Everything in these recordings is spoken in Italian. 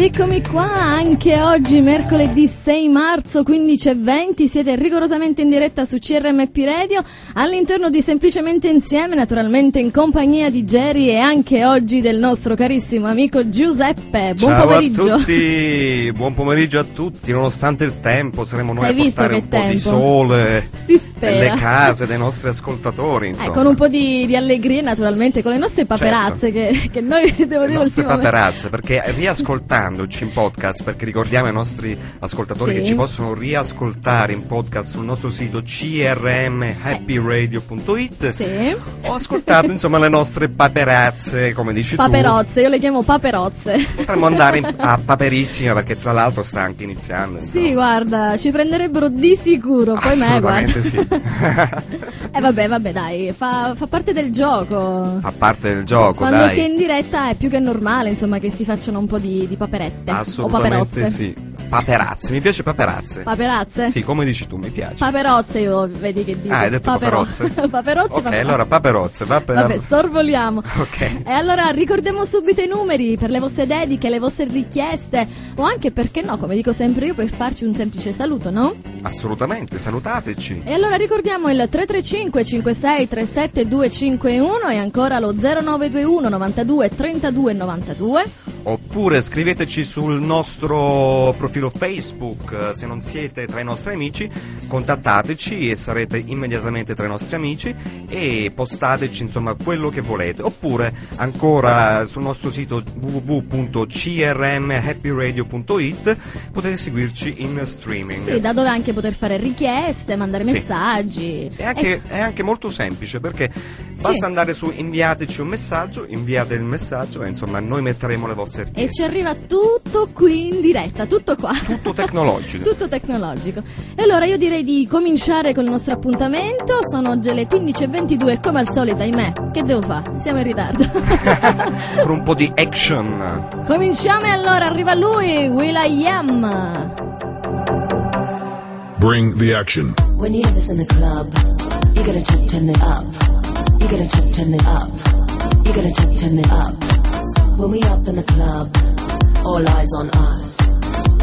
Ed eccomi qua anche oggi, mercoledì 6 marzo 15.20, siete rigorosamente in diretta su CRMP Radio all'interno di Semplicemente Insieme, naturalmente in compagnia di Jerry e anche oggi del nostro carissimo amico Giuseppe. Buon Ciao pomeriggio. a tutti, buon pomeriggio a tutti, nonostante il tempo saremo noi Hai a portare un po' di tempo? sole nelle case dei nostri ascoltatori, Eh, insomma. con un po' di, di allegria naturalmente, con le nostre paperazze che, che noi devo le dire nostre ultimamente- paperazze, perché riascoltandoci in podcast, perché ricordiamo ai nostri ascoltatori Sì. che ci possono riascoltare in podcast sul nostro sito crmhappyradio.it Sì. ho ascoltato insomma le nostre paperazze, come dici tu. Paperozze, io le chiamo paperozze. Potremmo andare a Paperissima perché tra l'altro sta anche iniziando. Sì, insomma. guarda, ci prenderebbero di sicuro. Poi me, guarda. Assolutamente sì. eh vabbè, vabbè, dai, fa, fa parte del gioco. Fa parte del gioco, Quando dai. si è in diretta è più che normale, insomma, che si facciano un po' di, di paperette. O Assolutamente paperozze. sì. Paperazze, mi piace paperazze. Paperazze? Sì, come dici tu, mi piace. Paperozze io vedi che dico. Ah, hai detto Papero- paperozze? paperozze, ok, paperozze. allora paperozze, va per... Vabbè, sorvoliamo. Ok. E allora ricordiamo subito i numeri per le vostre dediche, le vostre richieste o anche perché no, come dico sempre io, per farci un semplice saluto, no? Assolutamente, salutateci. E allora ricordiamo il 335 56 37 251 e ancora lo 0921 92 32 92. Oppure scriveteci sul nostro profilo Facebook, eh, se non siete tra i nostri amici, contattateci e sarete immediatamente tra i nostri amici e postateci insomma quello che volete. Oppure ancora sul nostro sito www.crmhappyradio.it potete seguirci in streaming. Sì, da dove anche poter fare richieste, mandare Sì. messaggi. È anche, è anche molto semplice perché basta andare su inviateci un messaggio, inviate il messaggio e insomma noi metteremo le vostre E, e richieste. ci arriva tutto qui in diretta, tutto qua. Tutto tecnologico. Tutto tecnologico. E allora io direi di cominciare con il nostro appuntamento. Sono oggi le 15.22 come al solito, ahimè. Che devo fare? Siamo in ritardo. per un po' di action. Cominciamo e allora arriva lui, Will I Am. Bring the action. When you hear this in the club, you gotta turn, turn it up. You gotta turn, turn it up. You gotta turn, turn it up. When we up in the club, all eyes on us.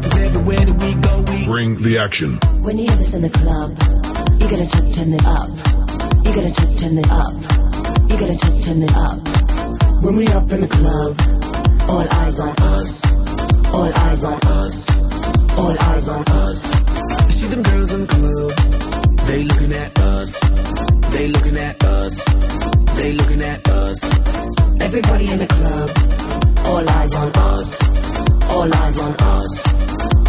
ground. Cause everywhere that we go, we Bring the action. When you hear this in the club, you gotta turn, turn it up. You gotta turn, turn it up. You gotta turn, turn it up. When we up in the club, all eyes on us. All eyes on us. All eyes on us. You see them girls in the club, they looking at us. They looking at us. They looking at us. Everybody in the club, all eyes on us. All eyes on us.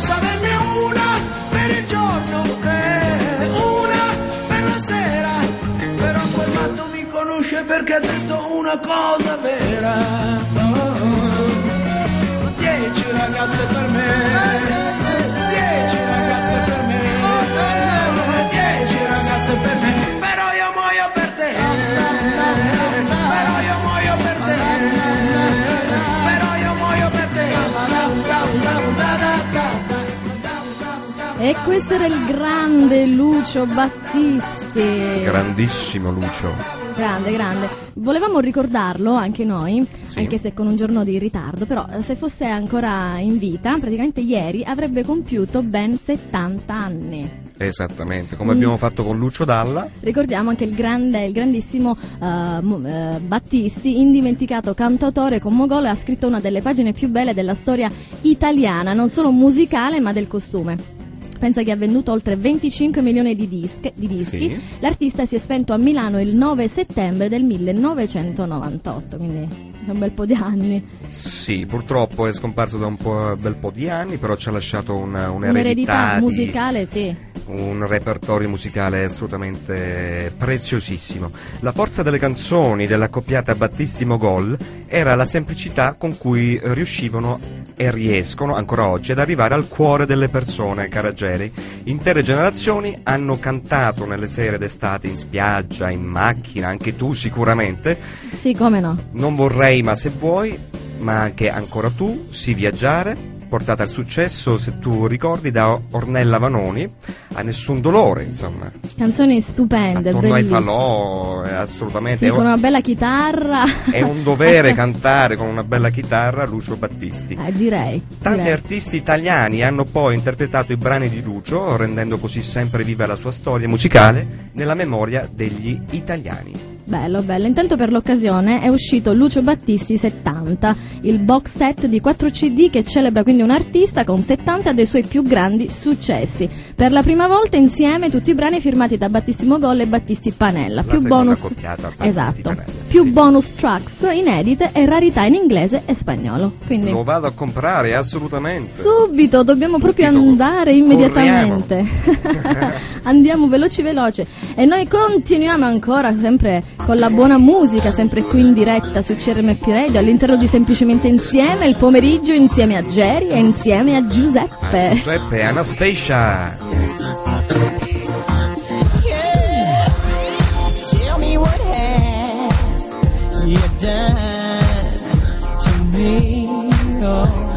che possa averne una per il giorno e una per la sera. Però quel matto mi conosce perché ha detto una cosa vera. Oh, Dieci ragazze per me. E questo era il grande Lucio Battisti. Grandissimo Lucio. Grande, grande. Volevamo ricordarlo anche noi, Sì. anche se con un giorno di ritardo, però eh, se fosse ancora in vita, praticamente ieri avrebbe compiuto ben 70 anni. Esattamente, come abbiamo fatto con Lucio Dalla. Ricordiamo anche il, grande, il grandissimo mo- eh, Battisti, indimenticato cantautore con Mogolo, ha scritto una delle pagine più belle della storia italiana, non solo musicale ma del costume. Pensa che ha venduto oltre 25 milioni di, dische- di dischi. Sì. L'artista si è spento a Milano il 9 settembre del 1998, quindi è un bel po' di anni. Sì, purtroppo è scomparso da un po', bel po' di anni, però ci ha lasciato una, Un'eredità un'eredità di- musicale, sì. un repertorio musicale assolutamente preziosissimo. La forza delle canzoni dell'accoppiata Battisti Mogol era la semplicità con cui riuscivano e riescono ancora oggi ad arrivare al cuore delle persone, cara Jerry. Intere generazioni hanno cantato nelle sere d'estate in spiaggia, in macchina, anche tu sicuramente. Sì, come no. Non vorrei, ma se vuoi, ma anche ancora tu, si viaggiare, portata al successo, se tu ricordi, da Ornella Vanoni a Nessun Dolore, insomma. Canzoni stupende, Attorno ai bellissime. falò, è assolutamente... Sì, con un, una bella chitarra. è un dovere cantare con una bella chitarra Lucio Battisti. Eh, direi. Tanti direi. artisti italiani hanno poi interpretato i brani di Lucio, rendendo così sempre viva la sua storia musicale nella memoria degli italiani. Bello, bello. Intanto per l'occasione è uscito Lucio Battisti 70, il box set di 4 CD che celebra quindi un artista con 70 dei suoi più grandi successi. Per la prima volta insieme tutti i brani firmati da Battissimo Gol e Battisti Panella. La più bonus Battisti Esatto. Panella, Più sì. bonus tracks inedite e rarità in inglese e spagnolo. Quindi Lo vado a comprare assolutamente. Subito, dobbiamo proprio Subito. andare immediatamente. Andiamo veloci veloci. E noi continuiamo ancora sempre con la buona musica, sempre qui in diretta su CRMP Radio, all'interno di Semplicemente Insieme, il pomeriggio insieme a Jerry e insieme a Giuseppe. Giuseppe e Anastasia. Tell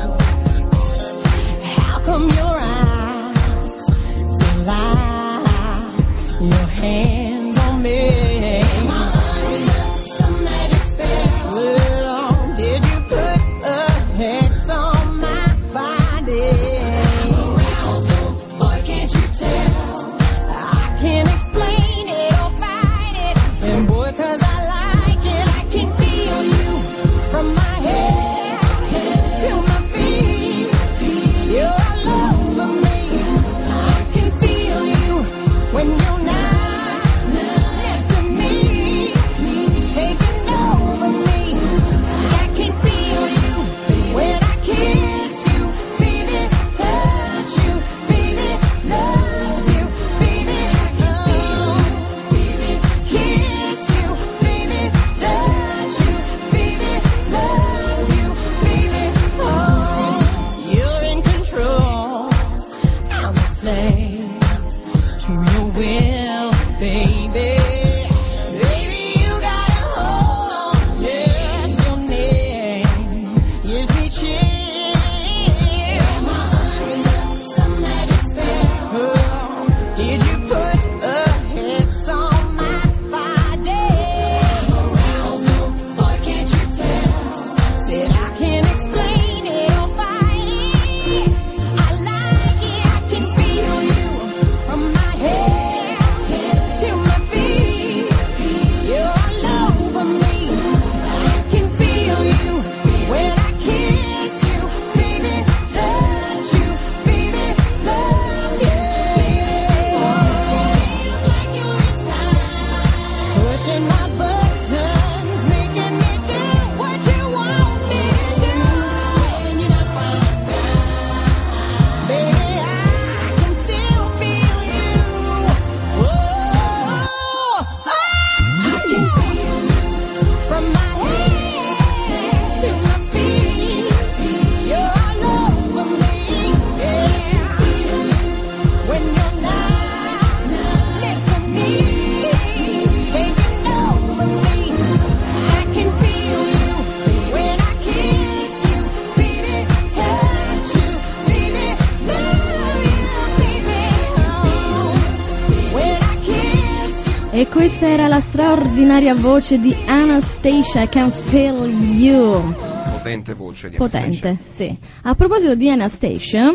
questa era la straordinaria voce di Anastasia, I Can Feel You. Potente voce di Potente, Anastasia. sì. A proposito di Anastasia,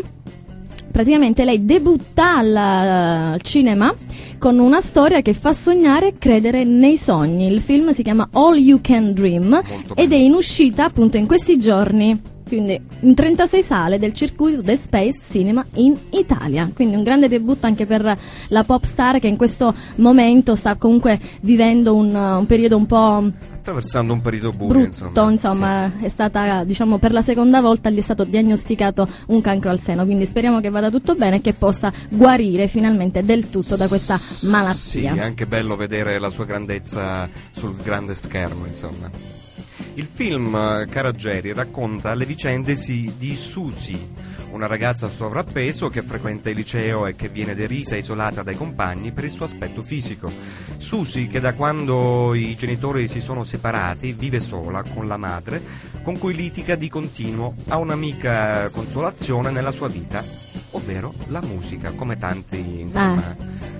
praticamente lei debutta al, al cinema con una storia che fa sognare e credere nei sogni. Il film si chiama All You Can Dream ed è in uscita appunto in questi giorni. Quindi in 36 sale del circuito The Space Cinema in Italia. Quindi un grande debutto anche per la pop star che in questo momento sta comunque vivendo un, un periodo un po' Attraversando un periodo buio, brutto, insomma. insomma, è stata, diciamo, per la seconda volta gli è stato diagnosticato un cancro al seno, quindi speriamo che vada tutto bene e che possa guarire finalmente del tutto da questa Sì, malattia. è anche bello vedere la sua grandezza sul grande schermo, insomma. Il film eh, Caragieri racconta le vicende di Susi, una ragazza sovrappeso che frequenta il liceo e che viene derisa e isolata dai compagni per il suo aspetto fisico. Susi, che da quando i genitori si sono separati vive sola con la madre, con cui litiga di continuo, ha un'amica consolazione nella sua vita, ovvero la musica, come tanti insomma,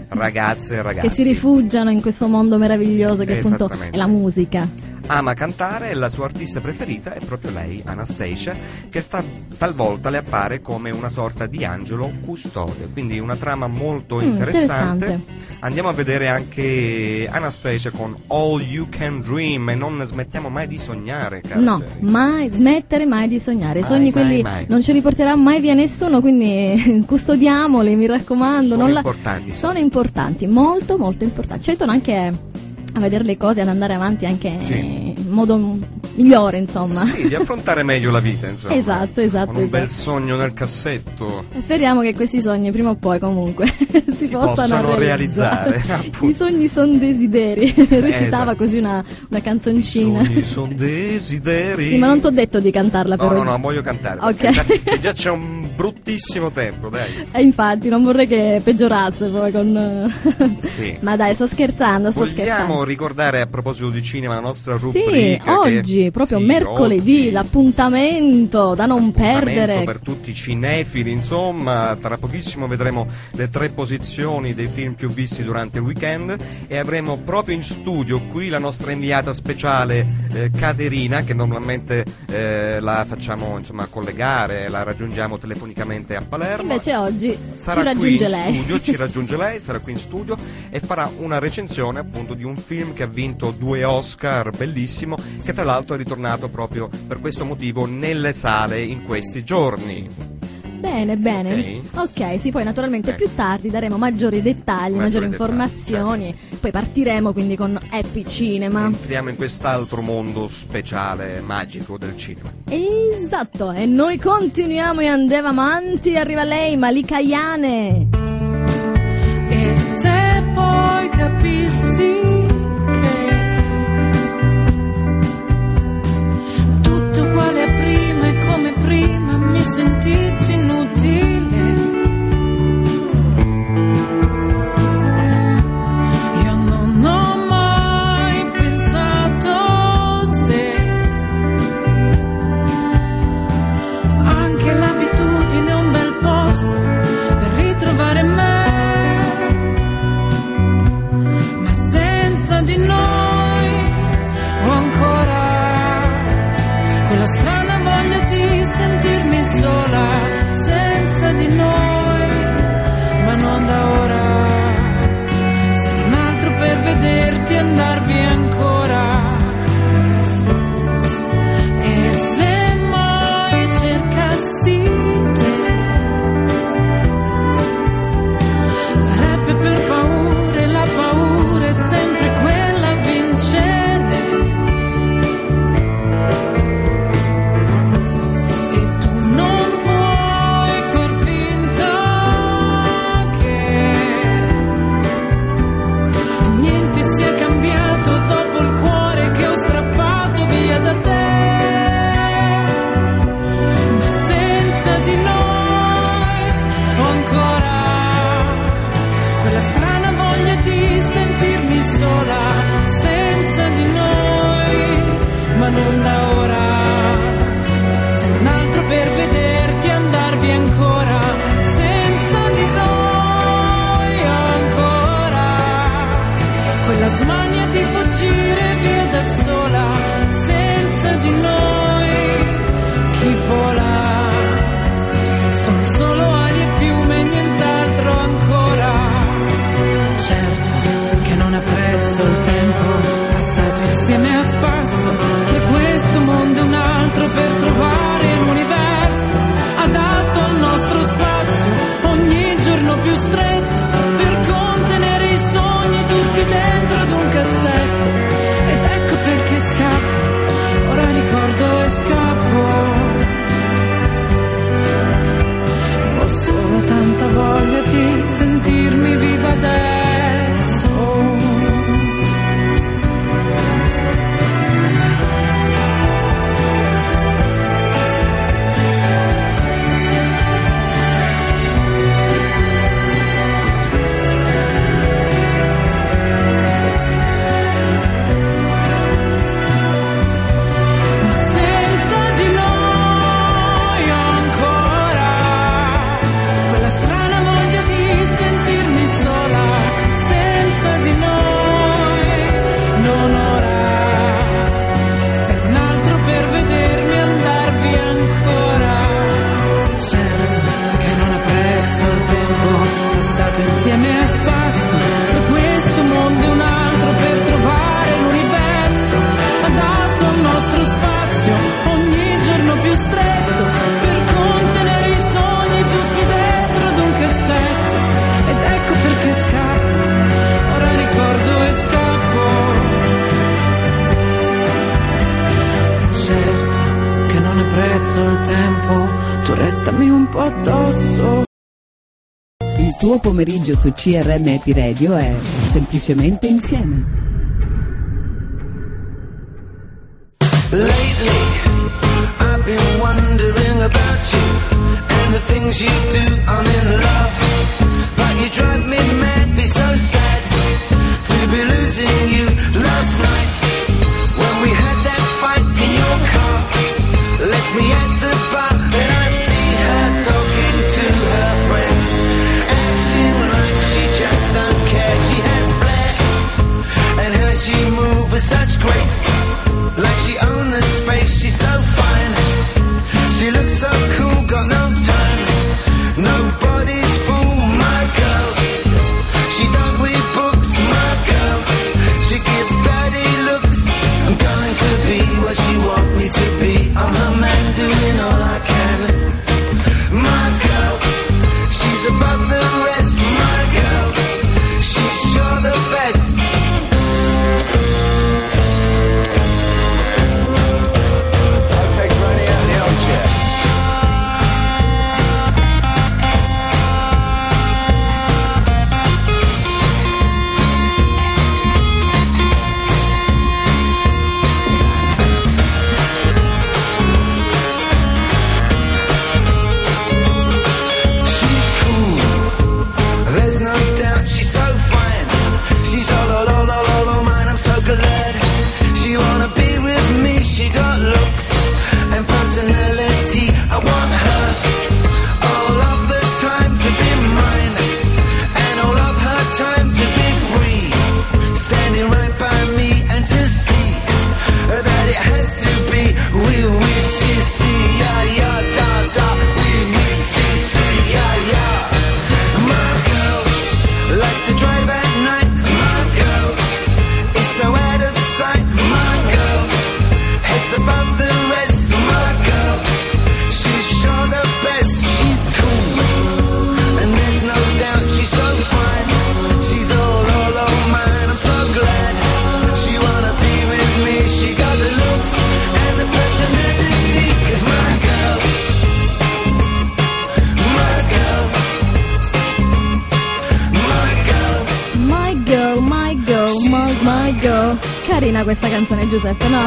ragazze e ragazzi. Che si rifugiano in questo mondo meraviglioso che appunto è la musica. ama cantare e la sua artista preferita è proprio lei, Anastasia, che ta- talvolta le appare come una sorta di angelo custode. Quindi una trama molto Mm, interessante. interessante. Andiamo a vedere anche Anastasia con All You Can Dream e non smettiamo mai di sognare, cara No, Jerry. mai smettere mai di sognare. I sogni mai, quelli mai. non ce li porterà mai via nessuno, quindi custodiamoli, mi raccomando. Sono non la- importanti, Sono sono. Importanti, molto molto importanti. Ci aiutano anche a vedere le cose, ad andare avanti anche Sì. In modo migliore, insomma. Sì, di affrontare meglio la vita, insomma. Esatto, esatto, Con un bel esatto. sogno nel cassetto. E Speriamo che questi sogni prima o poi comunque si, Si possano, possano realizzare. realizzare. I sogni sono desideri. Recitava esatto. così una, una canzoncina. Sogni sono desideri. Sì, ma non ti ho detto di cantarla No, però. no, no, voglio cantare. Ok. già, che già c'è un bruttissimo tempo, dai. E infatti non vorrei che peggiorasse poi con... Sì. Ma dai, sto scherzando, sto Vogliamo scherzando. ricordare a proposito di cinema la nostra Sì, rubrica che- oggi, proprio Sì, mercoledì, oggi. l'appuntamento da non Appuntamento perdere. per tutti i cinefili, insomma, tra pochissimo vedremo le tre posizioni dei film più visti durante il weekend e avremo proprio in studio qui la nostra inviata speciale eh, Caterina che normalmente eh, la facciamo insomma collegare, la raggiungiamo telefonicamente a Palermo. Invece oggi sarà ci qui raggiunge in lei. studio, ci raggiunge lei, sarà qui in studio e farà una recensione appunto di un film che ha vinto due Oscar, bellissimo, che tra l'altro è ritornato proprio per questo motivo nelle sale in questi giorni. Bene, bene. Ok, sì, poi naturalmente Eh. più tardi daremo maggiori dettagli, maggiori, Maggiori dettagli, informazioni. Poi partiremo quindi con Happy Cinema. Entriamo in quest'altro mondo speciale, magico del cinema. Esatto, e noi continuiamo e andiamo avanti. Arriva lei, Malika Yane. E se poi capissi CRNT Radio è semplicemente insieme. carina questa canzone, Giuseppe, no?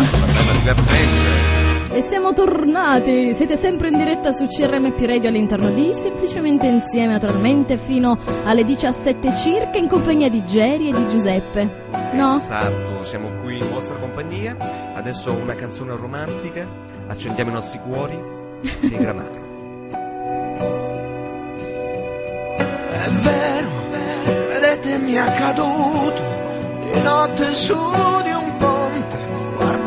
E siamo tornati, siete sempre in diretta su CRMP Radio all'interno di Semplicemente Insieme, naturalmente fino alle 17 circa in compagnia di Jerry e di Giuseppe. No? Esatto, siamo qui in vostra compagnia, adesso una canzone romantica, accendiamo i nostri cuori e granate. È vero, credetemi accaduto di notte su di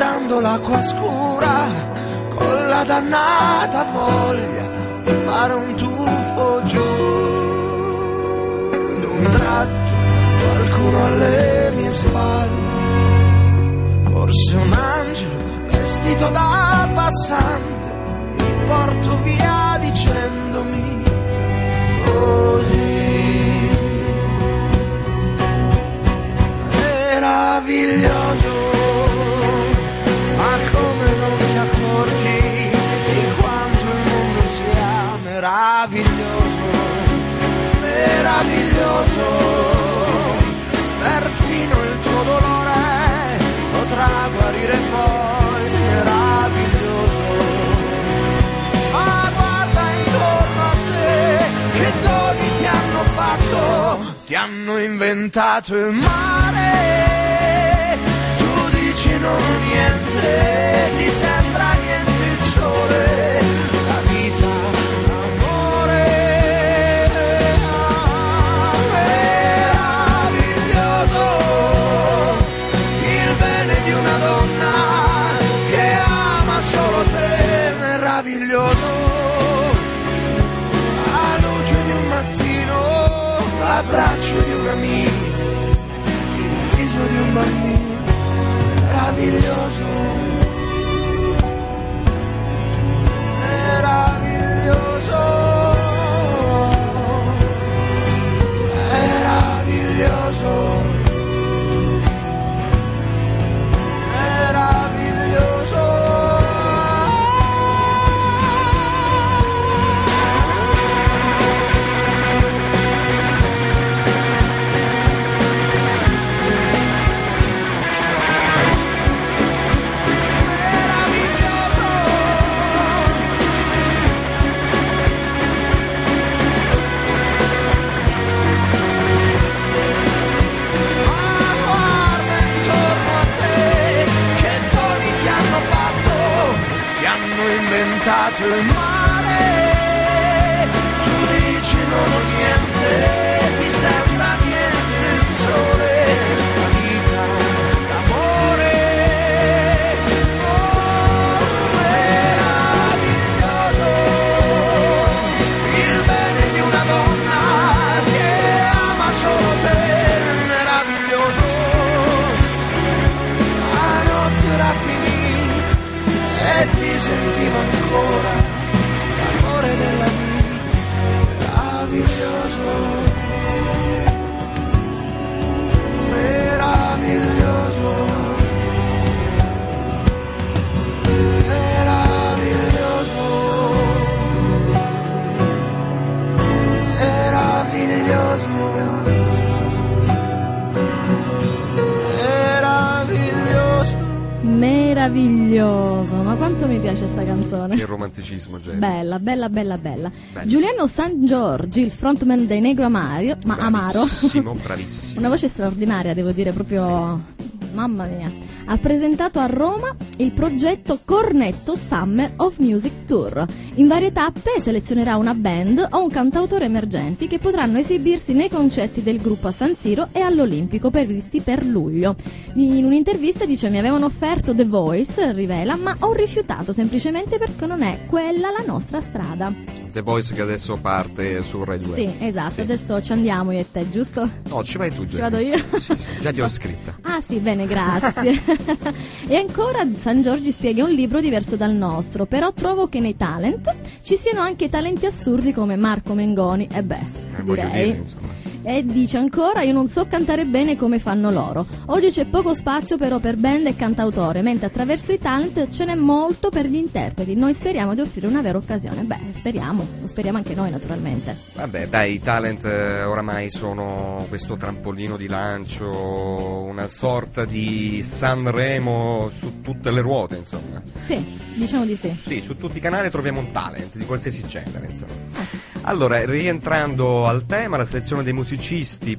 guardando l'acqua scura con la dannata voglia di fare un tuffo giù. D'un tratto qualcuno alle mie spalle, forse un angelo vestito da passante, mi porto via dicendomi così. Meraviglioso. noioso, perfino il tuo dolore potrà guarire poi meraviglioso. Ma guarda intorno a te, che doni ti hanno fatto, ti hanno inventato il mare, tu dici non niente, ti sembra l'abbraccio di un amico, il viso di un bambino meraviglioso. amor. Meraviglioso, ma quanto mi piace sta canzone. Che romanticismo, Jerry. Bella, bella, bella, bella. Bella. Giuliano San Giorgi, il frontman dei Negro Amario, ma Amaro. Bravissimo, bravissimo. Una voce straordinaria, devo dire, proprio. Mamma mia. Ha presentato a Roma il progetto Cornetto Summer of Music Tour. In varie tappe selezionerà una band o un cantautore emergenti che potranno esibirsi nei concerti del gruppo a San Siro e all'Olimpico previsti per luglio. In un'intervista dice mi avevano offerto The Voice, rivela, ma ho rifiutato semplicemente perché non è quella la nostra strada. The Voice che adesso parte su Rai 2. Sì, esatto, adesso ci andiamo io e te, giusto? No, ci vai tu, Jerry. Ci vado io? Sì, sì, già ti ho scritta. Ah sì, bene, grazie. e ancora San Giorgi spiega un libro diverso dal nostro, però trovo che nei talent ci siano anche talenti assurdi come Marco Mengoni e beh, Eh, direi. dire. E dice ancora, io non so cantare bene come fanno loro. Oggi c'è poco spazio però per band e cantautore, mentre attraverso i talent ce n'è molto per gli interpreti. Noi speriamo di offrire una vera occasione. Beh, speriamo, lo speriamo anche noi naturalmente. Vabbè, dai, i talent eh, oramai sono questo trampolino di lancio, una sorta di Sanremo su tutte le ruote, insomma. Sì, diciamo di sì. Sì, su tutti i canali troviamo un talent di qualsiasi genere, insomma. Allora, rientrando al tema, la selezione dei musicisti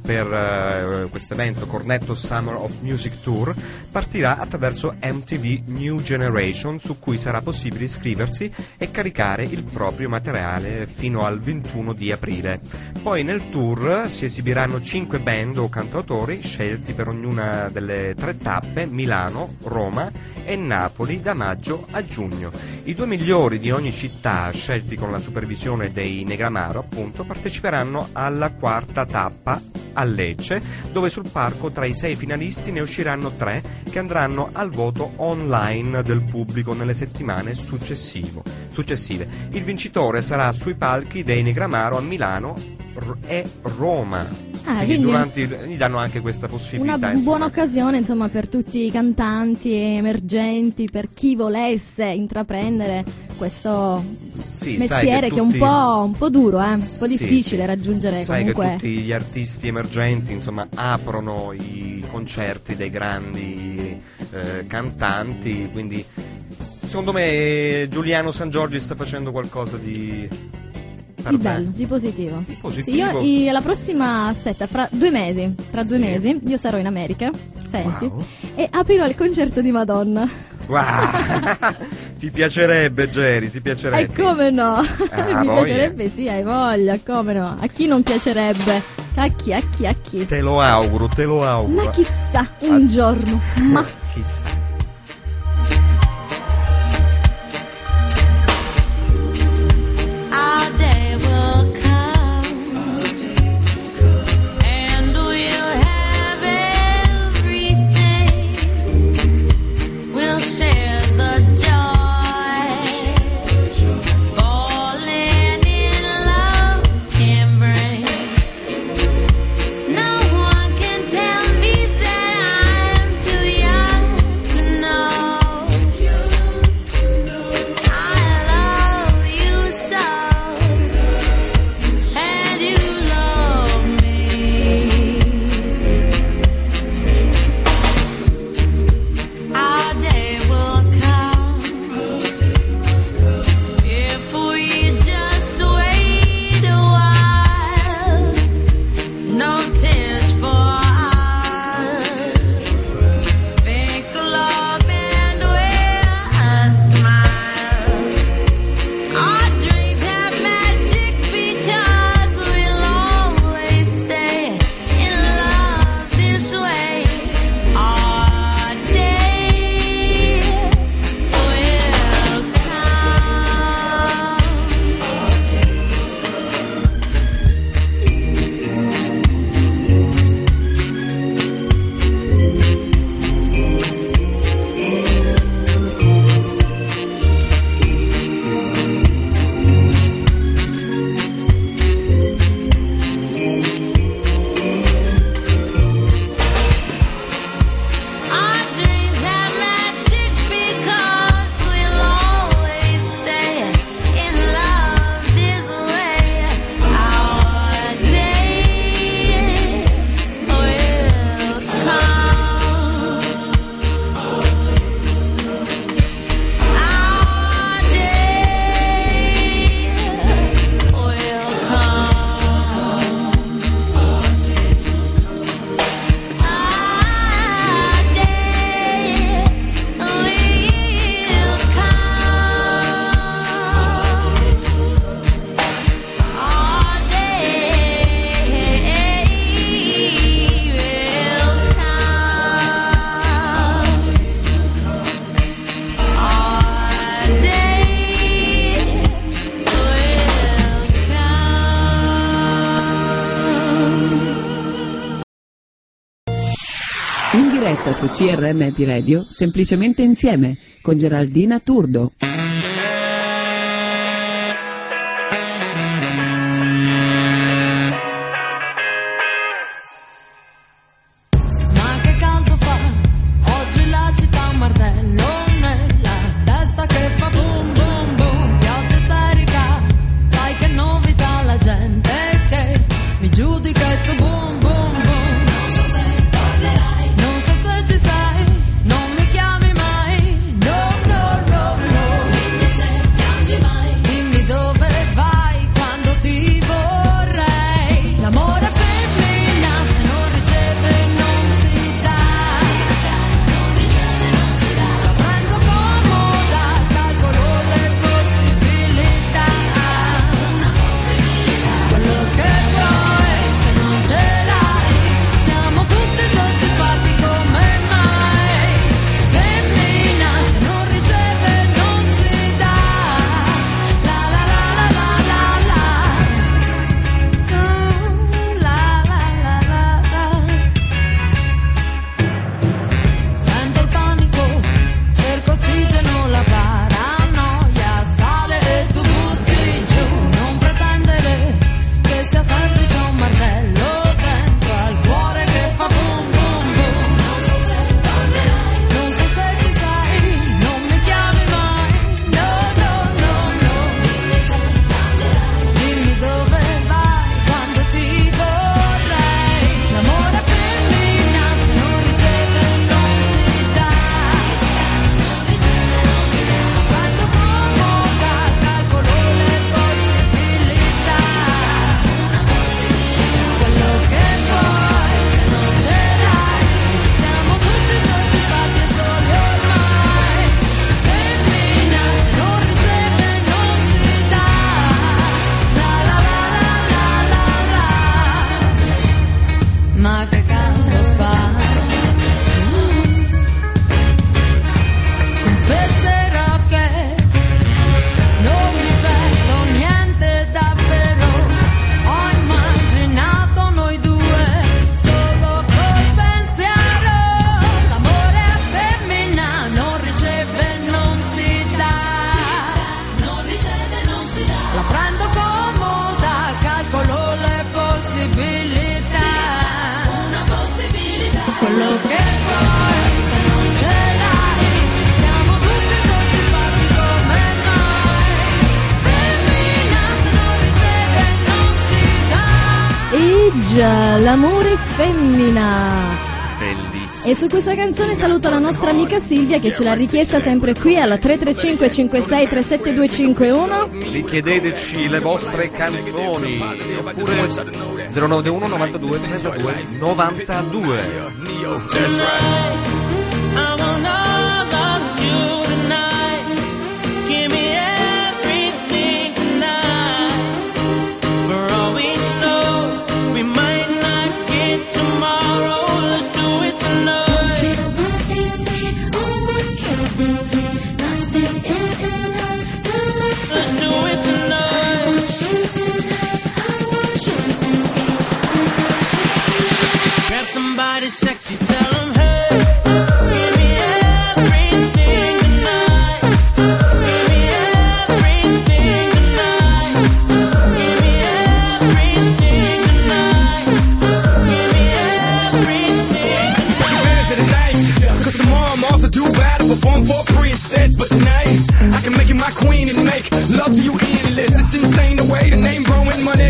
per eh, questo evento Cornetto Summer of Music Tour partirà attraverso MTV New Generation, su cui sarà possibile iscriversi e caricare il proprio materiale fino al 21 di aprile. Poi nel tour si esibiranno 5 band o cantautori scelti per ognuna delle tre tappe, Milano, Roma e Napoli da maggio a giugno. I due migliori di ogni città, scelti con la supervisione dei Negramaro, appunto, parteciperanno alla quarta tappa a Lecce, dove sul parco tra i sei finalisti ne usciranno tre che andranno al voto online del pubblico nelle settimane successive. Il vincitore sarà sui palchi dei Negramaro a Milano e Roma. Ah, quindi, quindi- durante- gli danno anche questa possibilità. Una insomma. buona occasione insomma per tutti i cantanti emergenti, per chi volesse intraprendere questo Sì, mestiere che, è un po', un po' duro, eh? un po' difficile sì. raggiungere Sai comunque. che tutti gli artisti emergenti insomma aprono i concerti dei grandi eh, cantanti, quindi secondo me Giuliano San Giorgi sta facendo qualcosa di Di bello, di positivo. positivo. Sì, io la prossima, aspetta, fra due mesi, tra due Sì. mesi, io sarò in America, senti, Wow. e aprirò il concerto di Madonna. Wow. ti piacerebbe Jerry, ti E piacerebbe. come no? Ah, Mi voglia. piacerebbe, sì, hai voglia, come no? A chi non piacerebbe? A chi, a chi, a chi? Te lo auguro, te lo auguro. Ma chissà, un giorno, ma... Chissà. su CRM di Radio, semplicemente insieme, con Geraldina Turdo. canzone saluto la nostra amica Silvia che ce l'ha richiesta sempre qui alla 335 56 37251. Richiedeteci le vostre canzoni oppure 091 92 32 92.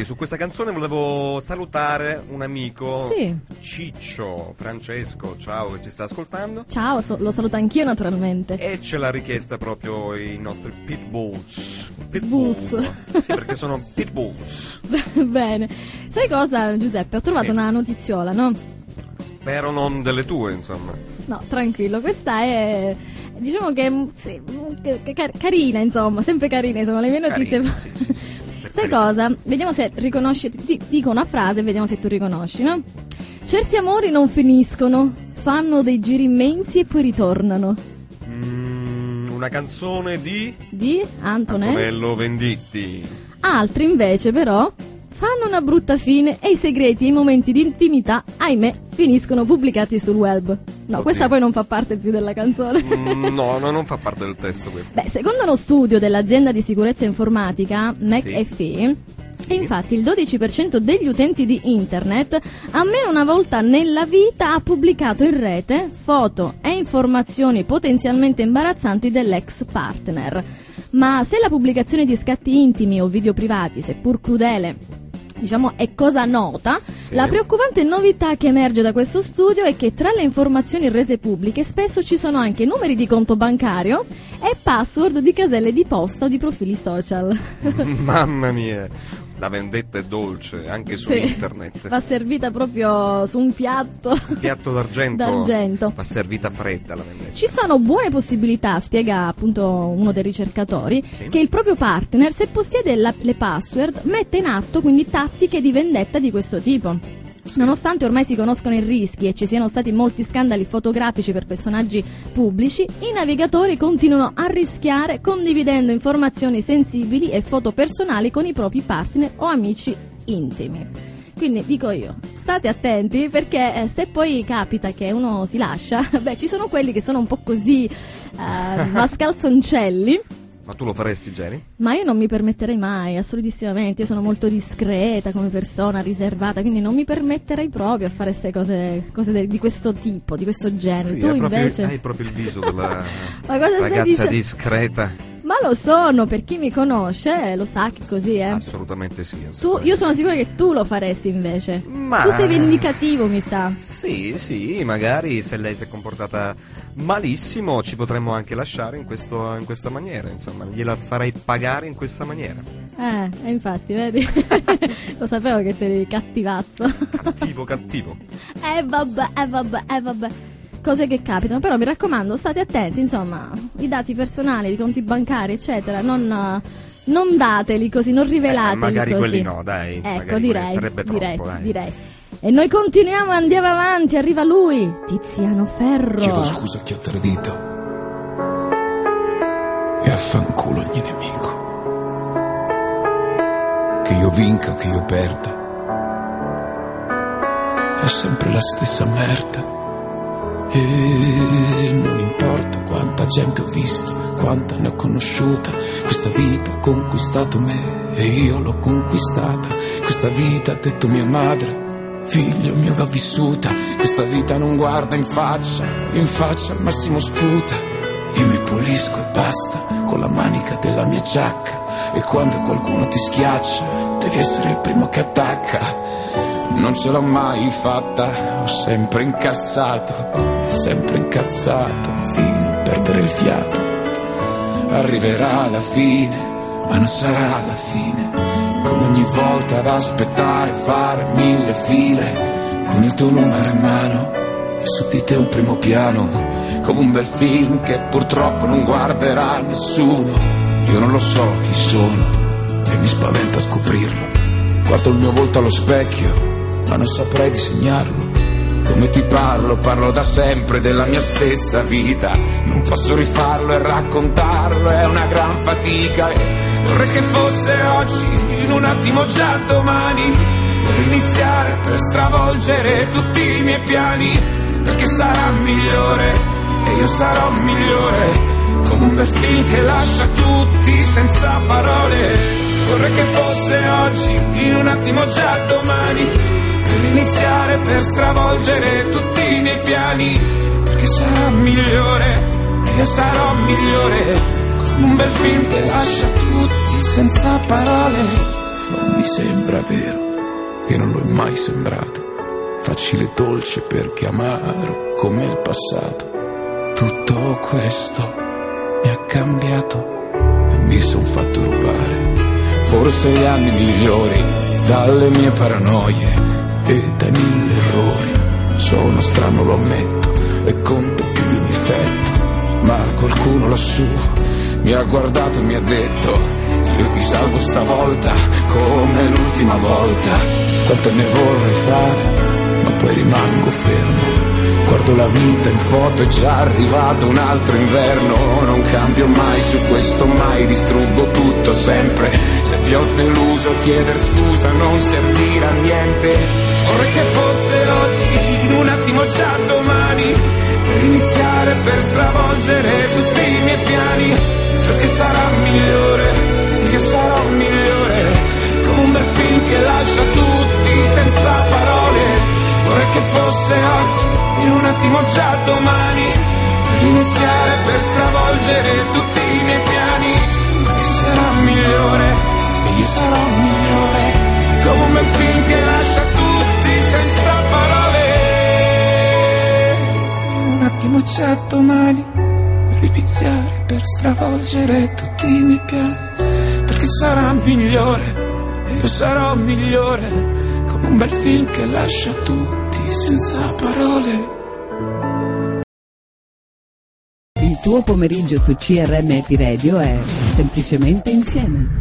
Bentornati, su questa canzone volevo salutare un amico Sì. Ciccio Francesco, ciao che ci sta ascoltando Ciao, so- lo saluto anch'io naturalmente. e ce l'ha richiesta proprio i nostri pitbulls. Bulls. Pitbull. sì, perché sono pitbulls. Bene. Sai cosa, Giuseppe? Ho trovato Sì. una notiziola, no? Spero non delle tue, insomma. No, tranquillo, questa è. Diciamo che, mm, sì, che- che car- carina, insomma, sempre carine sono le mie notizie. Carino, sì, Sai cosa? Vediamo se riconosci. Ti ti dico una frase e vediamo se tu riconosci, no? Certi amori non finiscono, fanno dei giri immensi e poi ritornano. Mm, una canzone di Di Antonello. Antonello Venditti. Altri invece, però, fanno una brutta fine e i segreti e i momenti di intimità, ahimè, finiscono pubblicati sul web. No, Oddio. questa poi non fa parte più della canzone. Mm, no, no, non fa parte del testo questo. Beh, secondo uno studio dell'azienda di sicurezza informatica McAfee, Sì. infatti il 12% degli utenti di internet almeno una volta nella vita ha pubblicato in rete foto e informazioni potenzialmente imbarazzanti dell'ex partner. Ma se la pubblicazione di scatti intimi o video privati, seppur crudele, diciamo è cosa nota, Sì. la preoccupante novità che emerge da questo studio è che tra le informazioni rese pubbliche spesso ci sono anche numeri di conto bancario e password di caselle di posta o di profili social. Mamma mia, la vendetta è dolce anche su Sì. internet. Va servita proprio su un piatto. Un piatto d'argento, D'argento. va servita fredda la vendetta. Ci sono buone possibilità, spiega appunto uno dei ricercatori, Sì. che il proprio partner, se possiede la- le password, mette in atto quindi tattiche di vendetta di questo tipo. Nonostante ormai si conoscono i rischi e ci siano stati molti scandali fotografici per personaggi pubblici, i navigatori continuano a rischiare condividendo informazioni sensibili e foto personali con i propri partner o amici intimi. Quindi dico io, state attenti perché eh, se poi capita che uno si lascia, beh ci sono quelli che sono un po' così eh, mascalzoncelli, Ma tu lo faresti, Jenny? ma io non mi permetterei mai, assolutissimamente, io sono molto discreta come persona, riservata, quindi non mi permetterei proprio a fare queste cose, cose de- di questo tipo, di questo genere. Sì, tu hai proprio, invece... hai proprio il viso della ragazza discreta. Ma lo sono, per chi mi conosce lo sa che così è. Assolutamente sì. Tu, assolutamente io sono sicura che tu lo faresti invece. Ma- Tu sei vendicativo, mi sa. Sì, sì, magari se lei si è comportata malissimo ci potremmo anche lasciare in, questo- in questa maniera, insomma, gliela farei pagare in questa maniera. Eh, infatti, vedi? lo sapevo che te eri cattivazzo. Cattivo, cattivo. eh vabbè, eh vabbè, eh vabbè. Cose che capitano, però mi raccomando, state attenti, insomma, i dati personali, i conti bancari, eccetera, non, eh, non dateli così, non rivelateli Eh, magari così. quelli no, dai, Ecco, direi, sarebbe troppo, direi, dai. direi. E noi continuiamo, andiamo avanti, arriva lui, Tiziano Ferro. Chiedo scusa a chi ho tradito. E affanculo ogni nemico. Che io vinca o che io perda. È sempre la stessa merda. E non importa quanta gente ho visto quanta ne ho conosciuta. Questa vita ha conquistato me e io l'ho conquistata. Questa vita ha detto mia madre. Figlio mio va vissuta, questa vita non guarda in faccia, in faccia al massimo sputa. Io mi pulisco e basta, con la manica della mia giacca. E quando qualcuno ti schiaccia, devi essere il primo che attacca. Non ce l'ho mai fatta, ho sempre incassato, sempre incazzato, fino a perdere il fiato. Arriverà la fine, ma non sarà la fine. Come ogni volta ad aspettare, fare mille file, con il tuo numero in mano e su di te un primo piano, come un bel film che purtroppo non guarderà nessuno. Io non lo so chi sono e mi spaventa scoprirlo. Guardo il mio volto allo specchio, ma non saprei disegnarlo. Come ti parlo, parlo da sempre della mia stessa vita. Non posso rifarlo e raccontarlo, è una gran fatica. E vorrei che fosse oggi, in un attimo già domani, per iniziare, per stravolgere tutti i miei piani. Perché sarà migliore e io sarò migliore. Come un bel film che lascia tutti senza parole. Vorrei che fosse oggi, in un attimo già domani per iniziare, per stravolgere tutti i miei piani, perché sarà migliore, io sarò migliore, come un bel film che lascia tutti senza parole. Non mi sembra vero, e non è mai sembrato, facile e dolce perché amaro come il passato. Tutto questo mi ha cambiato e mi son fatto rubare, forse gli anni migliori dalle mie paranoie e dai mille errori. Sono strano, lo ammetto, e conto più di difetto. Ma qualcuno lassù mi ha guardato e mi ha detto: Io ti salvo stavolta come l'ultima volta. Quante ne vorrei fare, ma poi rimango fermo. Guardo la vita in foto, è già arrivato un altro inverno. Non cambio mai su questo, mai distruggo tutto sempre. Se ti ho deluso, chieder scusa non servirà a niente. Vorrei che fosse oggi, in un attimo già domani, per iniziare, per stravolgere tutti i miei piani, perché sarà migliore, io sarò migliore, come un bel film che lascia tutti senza parole. Vorrei che fosse oggi, in un attimo già domani, per iniziare, per stravolgere tutti i miei piani, perché sarà migliore, io sarò migliore, come un bel film che lascia tutti attimo c'è domani per iniziare, per stravolgere tutti i miei piani, perché sarà migliore, e io sarò migliore, come un bel film che lascia tutti senza parole. Il tuo pomeriggio su CRM Happy Radio è semplicemente insieme.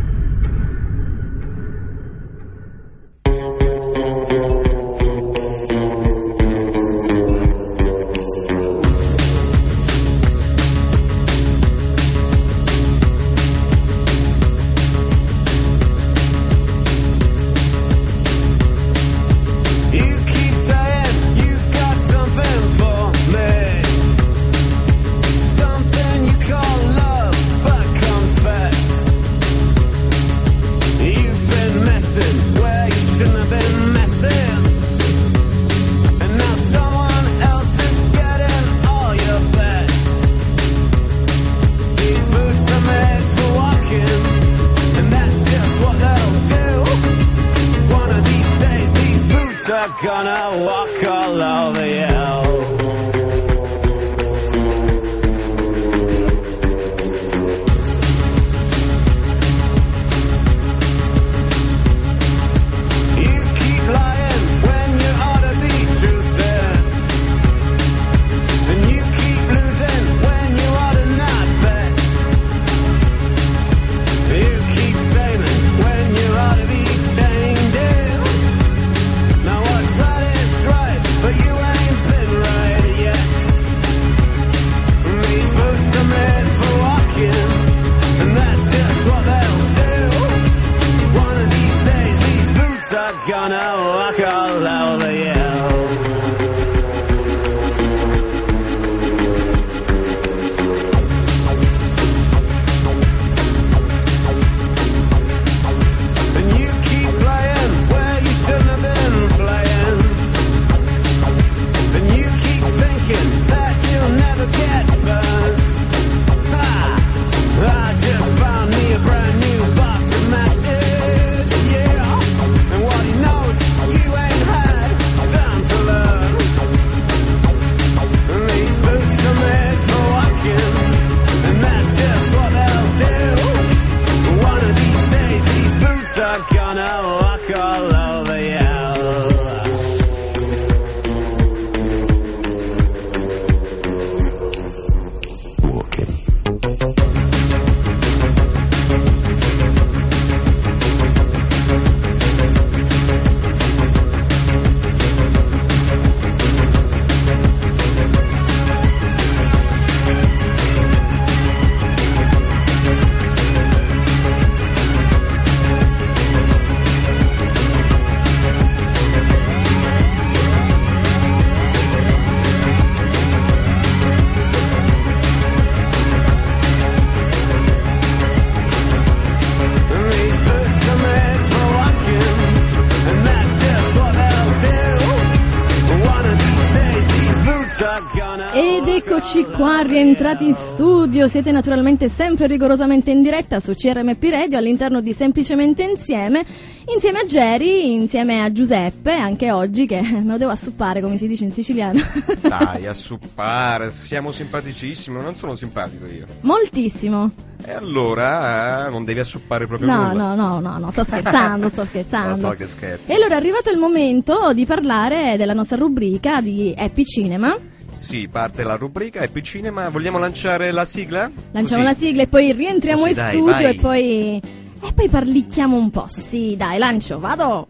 Eccoci qua, rientrati in studio. Siete naturalmente sempre rigorosamente in diretta su CRMP Radio all'interno di Semplicemente Insieme. Insieme a Jerry, insieme a Giuseppe, anche oggi che me lo devo assuppare come si dice in siciliano. Dai, a suppare, siamo simpaticissimi, non sono simpatico io. Moltissimo. E allora eh, non devi assuppare proprio No, nulla. no, no, no, no, sto scherzando, sto scherzando. Lo so che scherzi. E allora è arrivato il momento di parlare della nostra rubrica di Happy Cinema. Sì, parte la rubrica Happy Cinema. Vogliamo lanciare la sigla? Lanciamo Così. la sigla e poi rientriamo Così, in dai, studio vai. e poi. E poi parlicchiamo un po'. Sì, dai, lancio, vado.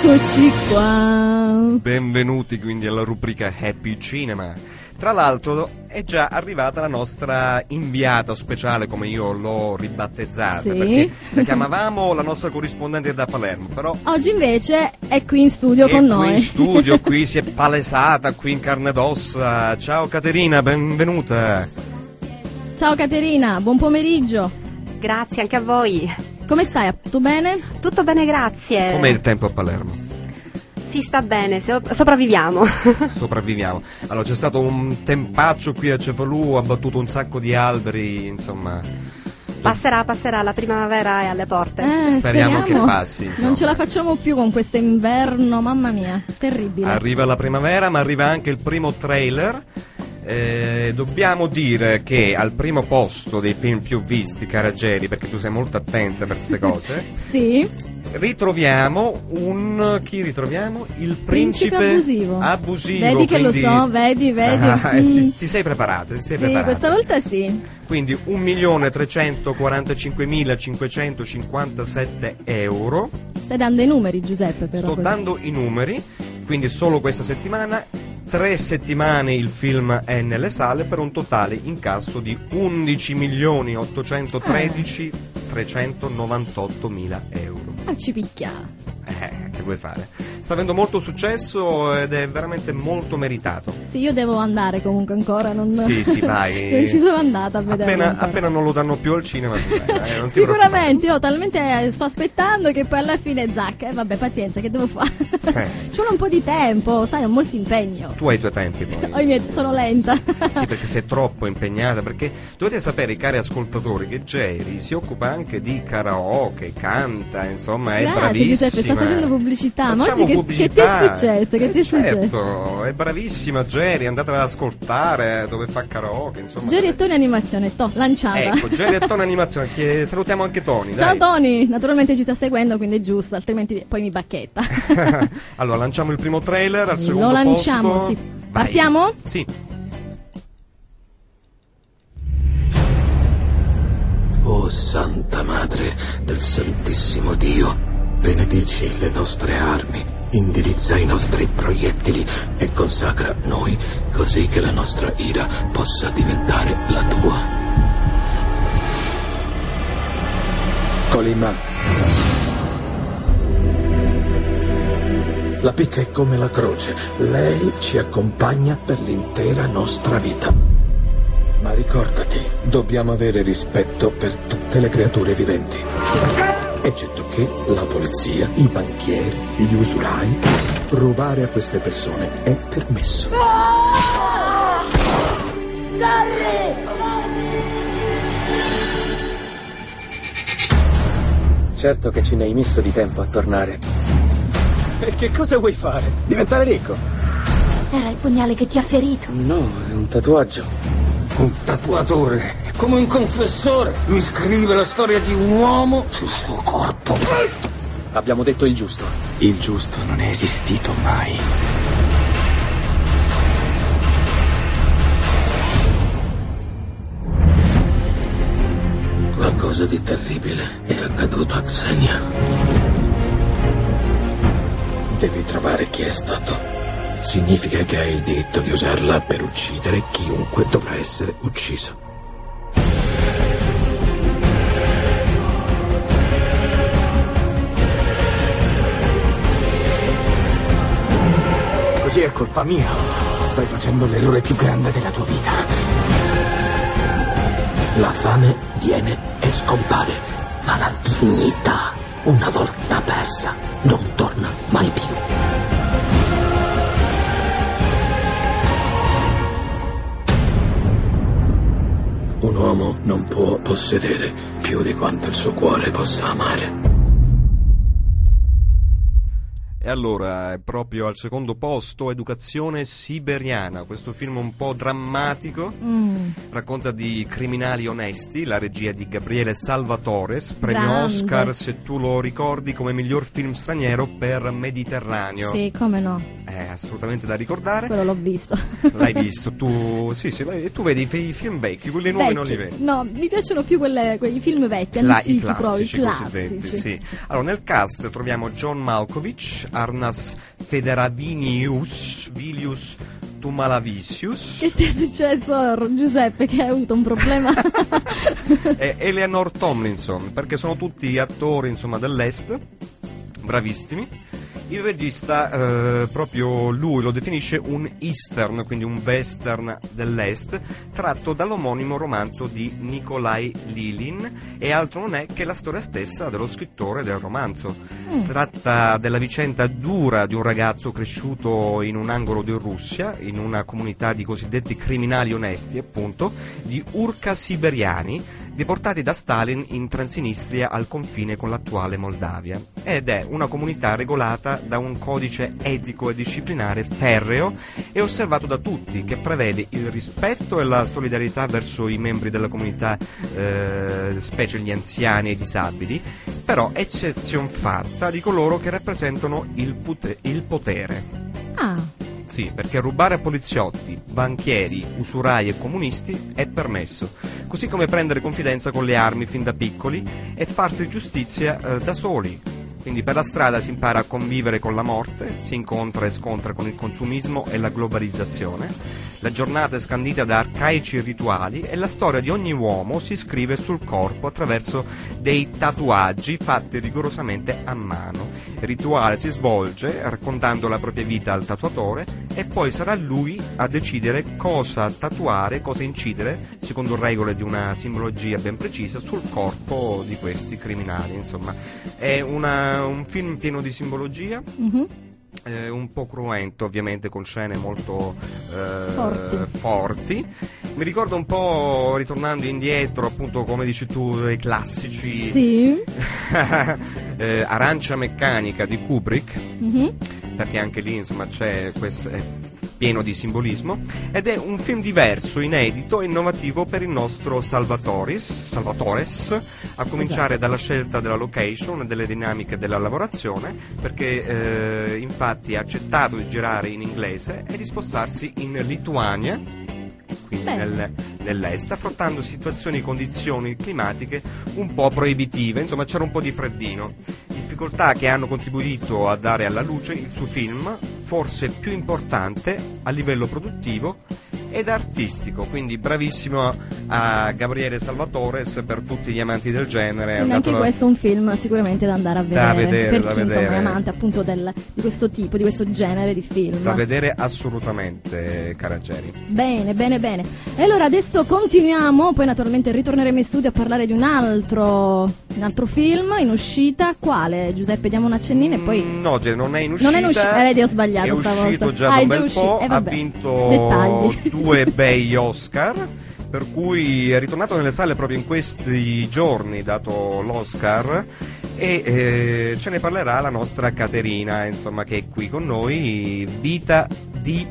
Eccoci qua. Benvenuti quindi alla rubrica Happy Cinema. Tra l'altro è già arrivata la nostra inviata speciale, come io l'ho ribattezzata, Sì. perché la chiamavamo la nostra corrispondente da Palermo, però Oggi invece è qui in studio è con qui noi. in studio, qui si è palesata, qui in carne ed ossa. Ciao Caterina, benvenuta. Ciao Caterina, buon pomeriggio. Grazie anche a voi. Come stai? Tutto bene? Tutto bene, grazie. Com'è il tempo a Palermo? Si sta bene, so- sopravviviamo. Sopravviviamo. Allora c'è stato un tempaccio qui a Cefalù, ha battuto un sacco di alberi, insomma. passerà, passerà, la primavera è alle porte. Eh, Speriamo che speriamo. passi, insomma. Non ce la facciamo più con questo inverno, mamma mia, terribile. Arriva la primavera, ma arriva anche il primo trailer. Eh, dobbiamo dire che al primo posto dei film più visti, cara Geri, perché tu sei molto attenta per queste cose, Sì, ritroviamo un. chi ritroviamo? Il principe, principe, abusivo. abusivo, Vedi che quindi- lo so, vedi, vedi. Ah, eh, Mm. sì, ti sei preparata, ti sei Sì, preparata. questa volta sì. Quindi 1.345.557 euro. Stai dando i numeri, Giuseppe, però. Sto così. dando i numeri, quindi solo questa settimana. Tre settimane il film è nelle sale per un totale incasso di 11 milioni 813 398 mila euro. Ah, ci picchia. Eh, che vuoi fare? Sta avendo molto successo ed è veramente molto meritato. Sì, io devo andare comunque ancora. Non... Sì, sì, vai. Non ci sono andata a vederlo. Appena, appena non lo danno più al cinema, eh, non ti Sicuramente, io talmente eh, sto aspettando che poi alla fine zacca. E vabbè, pazienza, che devo fare? Eh, vuole un po' di tempo, sai, ho molto impegno. Tu hai i tuoi tempi poi. Miei- sono lenta. Sì, perché sei troppo impegnata, perché dovete sapere, cari ascoltatori, che Jerry si occupa anche di karaoke, canta, insomma, è Grazie bravissima. Giuseppe, sta facendo pubblicità. Ma oggi che, che pubblicità. ti è successo? Che Eh, ti è successo? certo, è bravissima Jerry, andatela ad ascoltare dove fa karaoke, insomma. Jerry e Tony Animazione, to, lanciata. Ecco, Jerry e Tony Animazione, che salutiamo anche Tony, Ciao dai. Tony, naturalmente ci sta seguendo, quindi è giusto, altrimenti poi mi bacchetta. allora, lanciamo il primo trailer al secondo Lo lanciamo, posto. Sì. Vai. Partiamo? Sì. O Santa Madre del Santissimo Dio, benedici le nostre armi, indirizza i nostri proiettili e consacra noi così che la nostra ira possa diventare la tua. Colima, La picca è come la croce, lei ci accompagna per l'intera nostra vita. Ma ricordati, dobbiamo avere rispetto per tutte le creature viventi. Eccetto che la polizia, i banchieri, gli usurai, rubare a queste persone è permesso. certo che ce ne hai messo di tempo a tornare. E che cosa vuoi fare? Diventare ricco? Era il pugnale che ti ha ferito. No, è un tatuaggio. Un tatuatore è come un confessore. Lui scrive la storia di un uomo sul suo corpo. Abbiamo detto il giusto. Il giusto non è esistito mai. Qualcosa di terribile è accaduto a Xenia. Devi trovare chi è stato. Significa che hai il diritto di usarla per uccidere chiunque dovrà essere ucciso. così è colpa mia. Stai facendo l'errore più grande della tua vita. La fame viene e scompare, ma la dignità, una volta persa, non torna mai più. Un uomo non può possedere più di quanto il suo cuore possa amare. E allora proprio al secondo posto Educazione siberiana, questo film un po' drammatico, Mm. racconta di criminali onesti, la regia di Gabriele Salvatores, premio Grande. Oscar se tu lo ricordi come miglior film straniero per Mediterraneo. Sì, come no, È assolutamente da ricordare. quello l'ho visto. L'hai visto tu? Sì, sì, tu vedi i fi- i film vecchi, quelli nuovi non li Vecchi. vedi. No, mi piacciono più quelle, quei film vecchi, La- antichi I classici proprio, i classici. sì. Allora, nel cast troviamo John Malkovich, Arnas Federavinius, Vilius Tumalavicius Che ti è successo, Giuseppe, che hai avuto un problema? e Eleanor Tomlinson, perché sono tutti attori insomma, dell'Est, bravissimi. Il regista, eh, proprio lui lo definisce un eastern, quindi un western dell'Est, tratto dall'omonimo romanzo di Nikolai Lilin e altro non è che la storia stessa dello scrittore del romanzo. Mm. Tratta della vicenda dura di un ragazzo cresciuto in un angolo di Russia, in una comunità di cosiddetti criminali onesti, appunto, di urca siberiani deportati da Stalin in Transinistria al confine con l'attuale Moldavia. Ed è una comunità regolata da un codice etico e disciplinare ferreo e osservato da tutti, che prevede il rispetto e la solidarietà verso i membri della comunità, eh, specie gli anziani e i disabili, però eccezion fatta di coloro che rappresentano il, il potere. ah, Sì, perché rubare a poliziotti, banchieri, usurai e comunisti è permesso, così come prendere confidenza con le armi fin da piccoli e farsi giustizia eh, da soli. Quindi per la strada si impara a convivere con la morte, si incontra e scontra con il consumismo e la globalizzazione. La giornata è scandita da arcaici rituali e la storia di ogni uomo si scrive sul corpo attraverso dei tatuaggi fatti rigorosamente a mano. Il rituale si svolge raccontando la propria vita al tatuatore e poi sarà lui a decidere cosa tatuare, cosa incidere, secondo regole di una simbologia ben precisa, sul corpo di questi criminali. Insomma, è una- un film pieno di simbologia. mhm. eh, un po' cruento ovviamente con scene molto eh, Forti. forti. Mi ricordo un po' ritornando indietro appunto come dici tu dei classici Sì. eh, Arancia meccanica di Kubrick mhm. perché anche lì insomma c'è questo pieno di simbolismo ed è un film diverso, inedito e innovativo per il nostro Salvatoris, Salvatores, a cominciare Esatto. dalla scelta della location e delle dinamiche della lavorazione, perché eh, infatti ha accettato di girare in inglese e di spostarsi in Lituania, quindi nel- nell'est, affrontando situazioni e condizioni climatiche un po' proibitive, insomma c'era un po' di freddino. Difficoltà che hanno contribuito a dare alla luce il suo film, forse più importante a livello produttivo ed artistico, quindi bravissimo a Gabriele Salvatores per tutti gli amanti del genere. dato anche la- questo è un film sicuramente da andare a vedere, Da vedere, per da chi insomma, è vedere. amante appunto del- di questo tipo, di questo genere di film. da vedere assolutamente, Carageri. Bene, bene, bene. E allora adesso continuiamo, poi naturalmente ritorneremo in studio a parlare di un altro, un altro film in uscita. Quale? Giuseppe, diamo un accennino e poi... No, Gene, non è in uscita. Non è in uscita, eh, vedi, ho sbagliato È stavolta. uscito già Ah, da un bel uscito, po', eh, ha vinto Dettagli. due bei Oscar. Per cui è ritornato nelle sale proprio in questi giorni, dato l'Oscar, e eh, ce ne parlerà la nostra Caterina, insomma, che è qui con noi, Vita di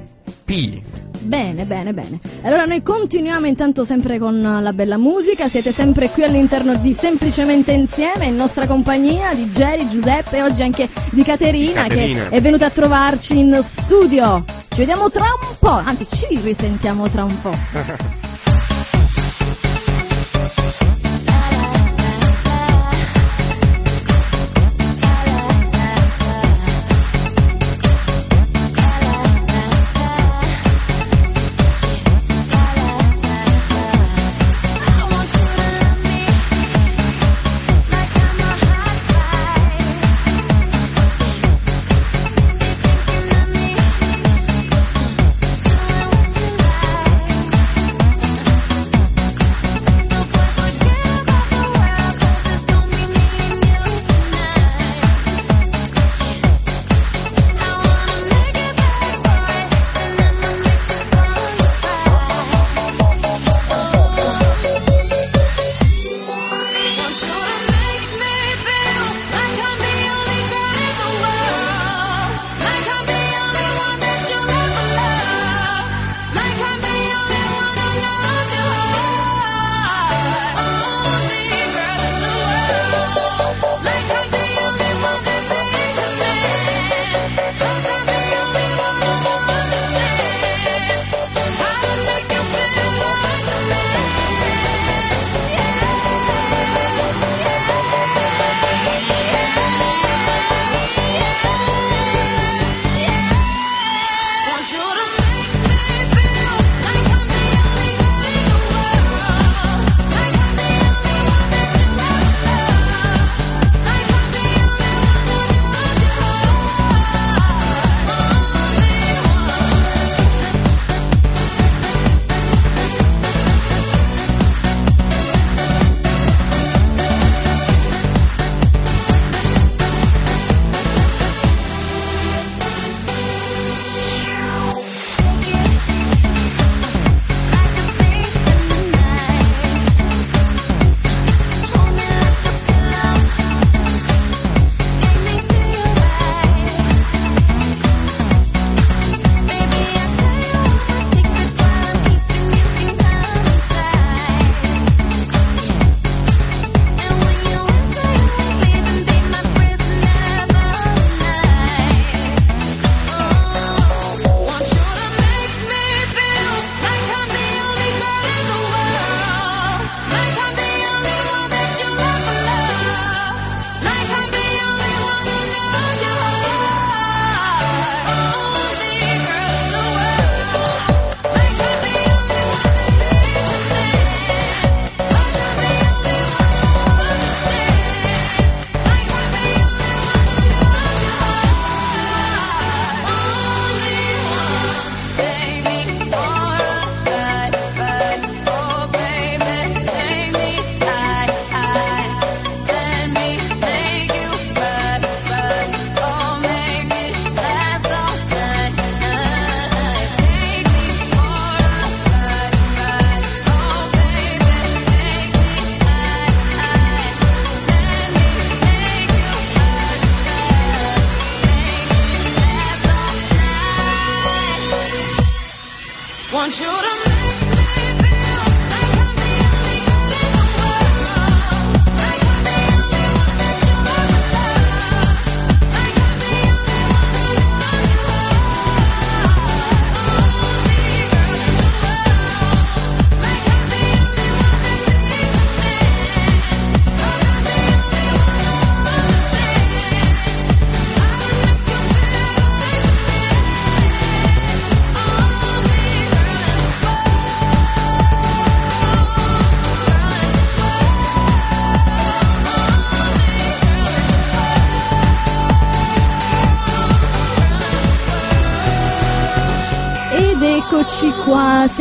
P. Bene, bene, bene. Allora noi continuiamo intanto sempre con la bella musica, siete sempre qui all'interno di Semplicemente Insieme, in nostra compagnia di Jerry, Giuseppe e oggi anche di Caterina, Caterina. che è venuta a trovarci in studio. Ci vediamo tra un po', anzi ci risentiamo tra un po'.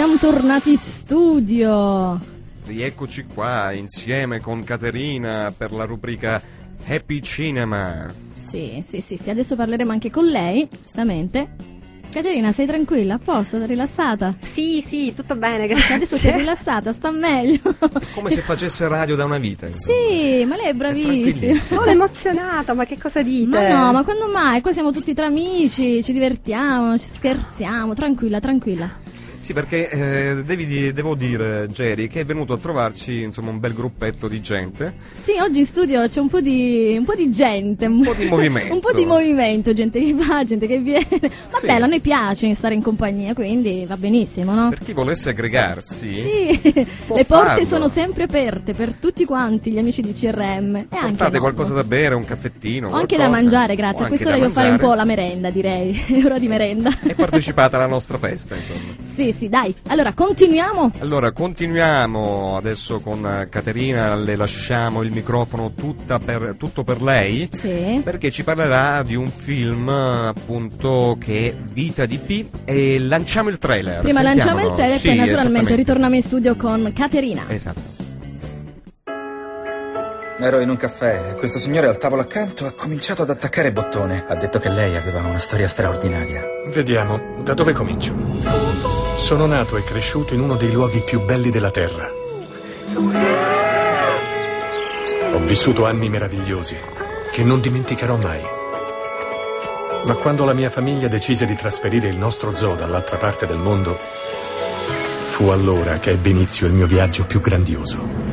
siamo tornati in studio. Rieccoci qua insieme con Caterina per la rubrica Happy Cinema. Sì, sì, sì, sì, adesso parleremo anche con lei, giustamente. Caterina, sei tranquilla? A posto? Sei rilassata? Sì, sì, tutto bene, grazie. Adesso sei rilassata, sta meglio. Come se facesse radio da una vita. insomma. Sì, ma lei è bravissima. tranquillissima. Sono emozionata, ma che cosa dite? Ma no, ma quando mai? Qua siamo tutti tra amici, ci divertiamo, ci scherziamo, tranquilla, tranquilla. Sì, perché eh, devi devo dire, Jerry, che è venuto a trovarci insomma, un bel gruppetto di gente. Sì, oggi in studio c'è un po' di, un po' di gente. Un po' di movimento. un po' di movimento, gente che va, gente che viene. Ma Sì. bello, a noi piace stare in compagnia, quindi va benissimo, no? Per chi volesse aggregarsi, Sì, le porte farlo. sono sempre aperte per tutti quanti gli amici di CRM. E anche portate no. qualcosa da bere, un caffettino. Ho anche da mangiare, O grazie. A anche quest'ora devo fare un po' la merenda, direi. È ora di merenda. E partecipate alla nostra festa, insomma. Sì, sì, dai. Allora, continuiamo. Allora, continuiamo adesso con eh, Caterina, le lasciamo il microfono tutta per- tutto per lei. Sì. Perché ci parlerà di un film appunto che è Vita di P e lanciamo il trailer. Prima lanciamo il Sentiamolo. tele e Sì, poi naturalmente ritorniamo in studio con Caterina. Esatto. Ero in un caffè e questo signore al tavolo accanto ha cominciato ad attaccare bottone. Ha detto che lei aveva una storia straordinaria. Vediamo, da dove comincio? Sono nato e cresciuto in uno dei luoghi più belli della Terra. Ho vissuto anni meravigliosi che non dimenticherò mai. Ma quando la mia famiglia decise di trasferire il nostro zoo dall'altra parte del mondo, fu allora che ebbe inizio il mio viaggio più grandioso.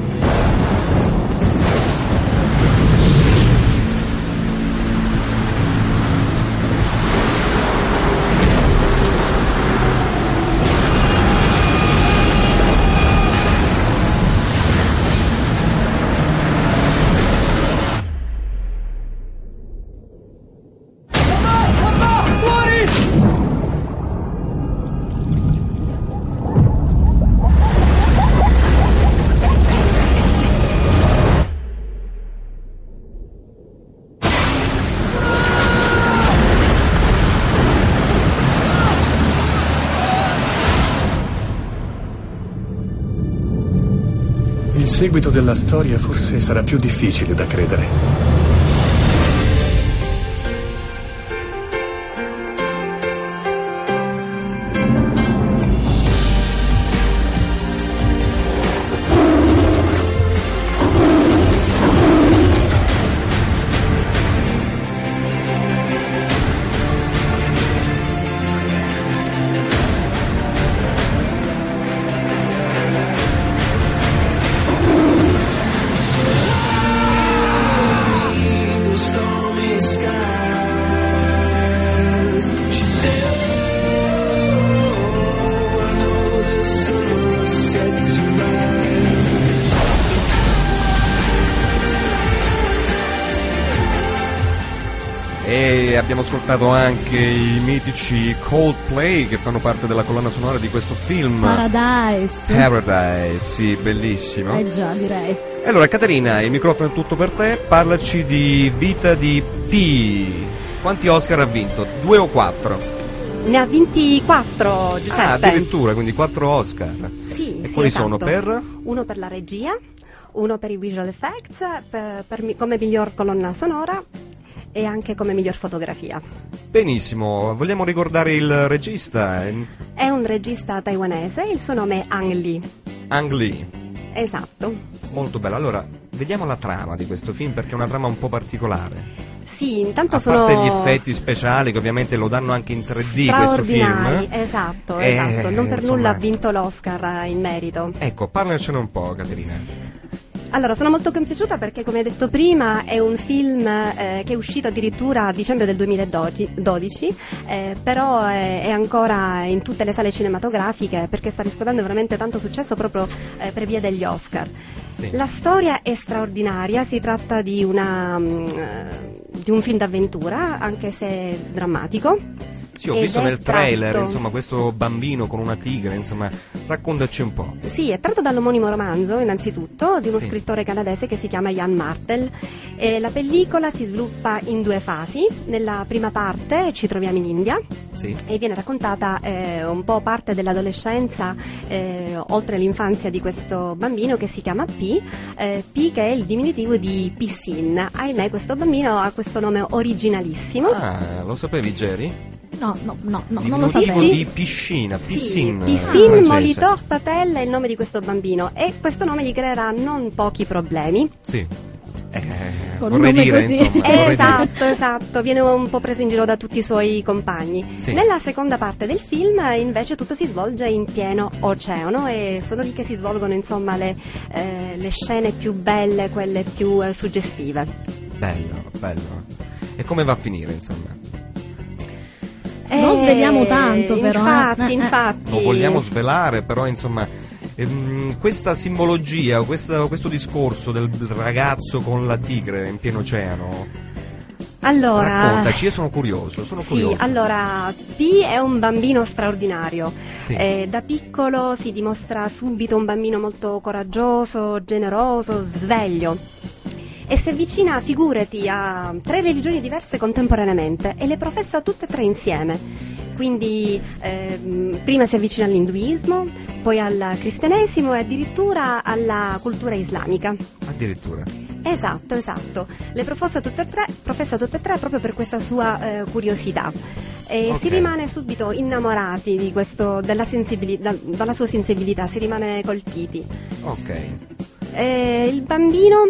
Seguito della storia forse sarà più difficile da credere. Ascoltato anche i mitici Coldplay che fanno parte della colonna sonora di questo film. Paradise. Paradise, sì, bellissimo. Eh già, direi. E Allora, Caterina, il microfono è tutto per te. Parlaci di Vita di P. Quanti Oscar ha vinto? Due o quattro? Ne ha 24 Giuseppe. Ah, addirittura, quindi quattro Oscar. Sì, E sì, quali esatto. sono per? Uno per la regia, uno per i visual effects, per- per come miglior colonna sonora e anche come miglior fotografia. Benissimo, vogliamo ricordare il regista, eh, È un regista taiwanese, il suo nome è Ang Lee. Ang Lee. Esatto. Molto bello. Allora, vediamo la trama di questo film perché è una trama un po' particolare. Sì, intanto A sono parte gli effetti speciali che ovviamente lo danno anche in 3D questo film. Esatto, Eh, esatto. Non per insomma. nulla ha vinto l'Oscar eh, in merito. Ecco, parlacene un po', Caterina. Allora, sono molto compiaciuta perché, come detto prima, è un film eh, che è uscito addirittura a dicembre del 2012, eh, però è, è ancora in tutte le sale cinematografiche perché sta riscuotendo veramente tanto successo proprio eh, per via degli Oscar. La storia è straordinaria, si tratta di, una, mm, eh, di un film d'avventura, anche se drammatico. Sì, ho visto nel trailer, tratto- insomma, questo bambino con una tigre, insomma, raccontaci un po'. Sì, è tratto dall'omonimo romanzo, innanzitutto, di uno Sì. scrittore canadese che si chiama Jan Martel. E la pellicola si sviluppa in due fasi. Nella prima parte ci troviamo in India Sì. e viene raccontata eh, un po' parte dell'adolescenza, eh, oltre l'infanzia di questo bambino che si chiama P, eh, P che è il diminutivo di Pissin. Ahimè, questo bambino ha questo nome originalissimo. Ah, lo sapevi, Jerry? No, no, no, no non lo sapevo. di piscina, Sì, piscine. Pissin francese. Molitor Patel è il nome di questo bambino e questo nome gli creerà non pochi problemi. Sì. Eh, Con vorrei un nome dire, così. insomma, vorrei dire. esatto, esatto, viene un po' preso in giro da tutti i suoi compagni. Sì. Nella seconda parte del film invece tutto si svolge in pieno oceano e sono lì che si svolgono insomma le, eh, le scene più belle, quelle più eh, suggestive. Bello, bello. E come va a finire, insomma? Non Eh, sveliamo tanto, però, eh. Infatti, Eh, eh. infatti. Lo vogliamo svelare, però, insomma, ehm, questa simbologia, questa- questo discorso del ragazzo con la tigre in pieno oceano, Allora, raccontaci, io sono curioso, sono Sì, curioso. allora P è un bambino straordinario. Sì. Eh, da piccolo si dimostra subito un bambino molto coraggioso, generoso, sveglio. E si avvicina, figurati, a tre religioni diverse contemporaneamente e le professa tutte e tre insieme. Quindi ehm, prima si avvicina all'induismo, poi al cristianesimo e addirittura alla cultura islamica. Addirittura. Esatto, esatto. Le professa tutte e tre, professa tutte e tre proprio per questa sua eh, curiosità. E Ok. si rimane subito innamorati di questo, della, sensibili- da- dalla sua sensibilità, si rimane colpiti. Ok. Eh, il bambino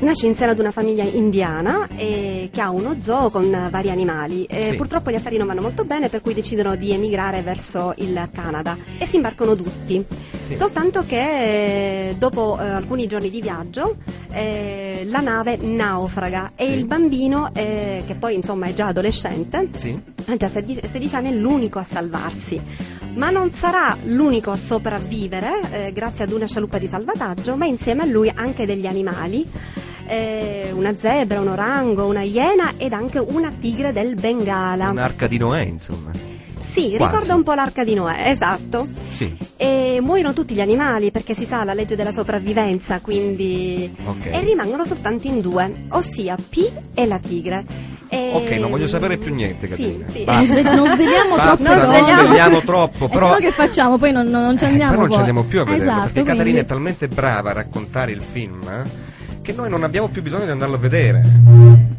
nasce in seno ad una famiglia indiana eh, che ha uno zoo con vari animali. Eh, Sì. Purtroppo gli affari non vanno molto bene, per cui decidono di emigrare verso il Canada e si imbarcano tutti. Sì. Soltanto che eh, dopo eh, alcuni giorni di viaggio eh, la nave naufraga e il bambino, eh, che poi insomma è già adolescente, Sì. ha già 16 16 anni, è l'unico a salvarsi. Ma non sarà l'unico a sopravvivere eh, grazie ad una scialuppa di salvataggio, ma insieme a lui anche degli animali, eh, una zebra, un orango, una iena ed anche una tigre del Bengala. Un'arca di Noè, insomma. Sì, Quasi. ricorda un po' l'arca di Noè, esatto. Sì. E muoiono tutti gli animali perché si sa la legge della sopravvivenza, quindi... Ok. E rimangono soltanto in due, ossia P e la tigre. E- Ok, non voglio sapere più niente, Caterina. sì. Basta. Non sveliamo Basta, troppo. non svegliamo troppo, però... che facciamo? Poi non, non ci Eh, andiamo. poi non ci andiamo più a vedere Esatto, perché Caterina quindi- è talmente brava a raccontare il film eh, che noi non abbiamo più bisogno di andarlo a vedere.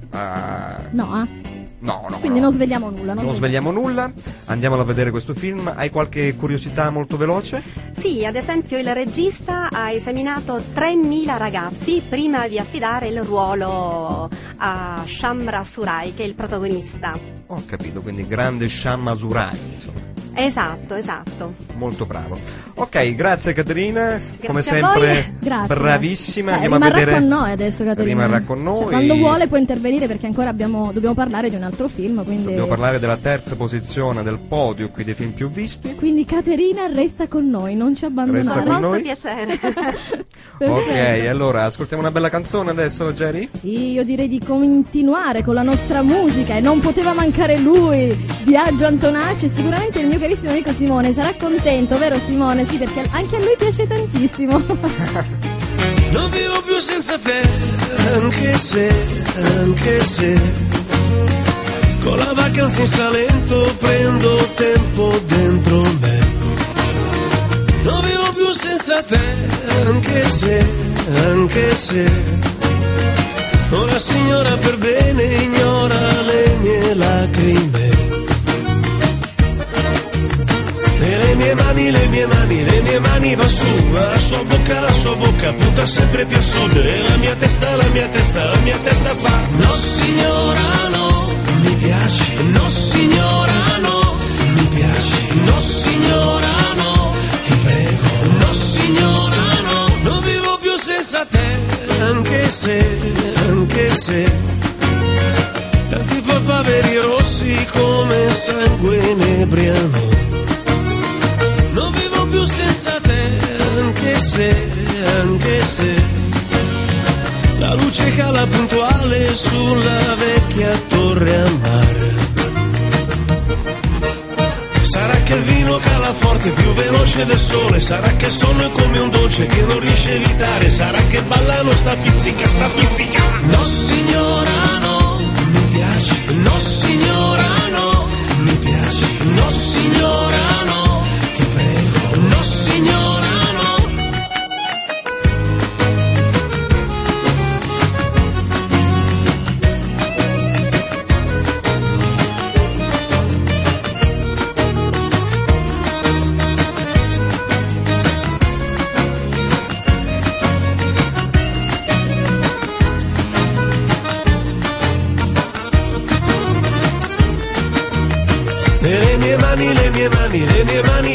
Ah, No, eh. No, no. Quindi no. non svegliamo nulla. Non svegliamo nulla, andiamolo a vedere questo film. Hai qualche curiosità molto veloce? Sì, ad esempio il regista ha esaminato 3.000 ragazzi prima di affidare il ruolo a Shamra Surai, che è il protagonista. Ho capito, quindi grande Shamma Surai, insomma. Esatto, esatto. Molto bravo. Ok, grazie Caterina, come a sempre. Grazie. bravissima. Eh, Andiamo a rimarrà vedere con noi adesso, Caterina. Rimarrà con noi. Cioè, quando vuole può intervenire perché ancora abbiamo, dobbiamo parlare di un altro film. Quindi, Dobbiamo parlare della terza posizione del podio qui dei film più visti. quindi Caterina resta con noi, non ci abbandonare. Resta con Molto noi. piacere. Ok, allora ascoltiamo una bella canzone adesso, Jerry? Sì, io direi di continuare con la nostra musica e non poteva mancare lui, Biagio Antonacci sicuramente il mio carissimo amico Simone sarà contento, vero Simone? Sì, perché anche a lui piace tantissimo. Non vivo più senza te, anche se, anche se Con la vacanza in Salento prendo tempo dentro me. Non vivo più senza te, anche se, anche se. Una signora per bene ignora le mie lacrime. E le mie mani, le mie mani, le mie mani va su, la sua bocca, la sua bocca punta sempre più a sud. E la mia testa, la mia testa, la mia testa fa. No signora no, piaci. No signora no, mi piaci. No signora no, ti prego. No signora no, non vivo più senza te, anche se, anche se. Tanti papaveri rossi come sangue inebriano. Non vivo più senza te, anche se, anche se. Luce cala puntuale sulla vecchia torre a mare. Sarà che il vino cala forte, più veloce del sole. Sarà che il sonno è come un dolce che non riesce a evitare. Sarà che ballano sta pizzica, sta pizzica. No signora no, mi piaci. No signora no, mi piaci. No signora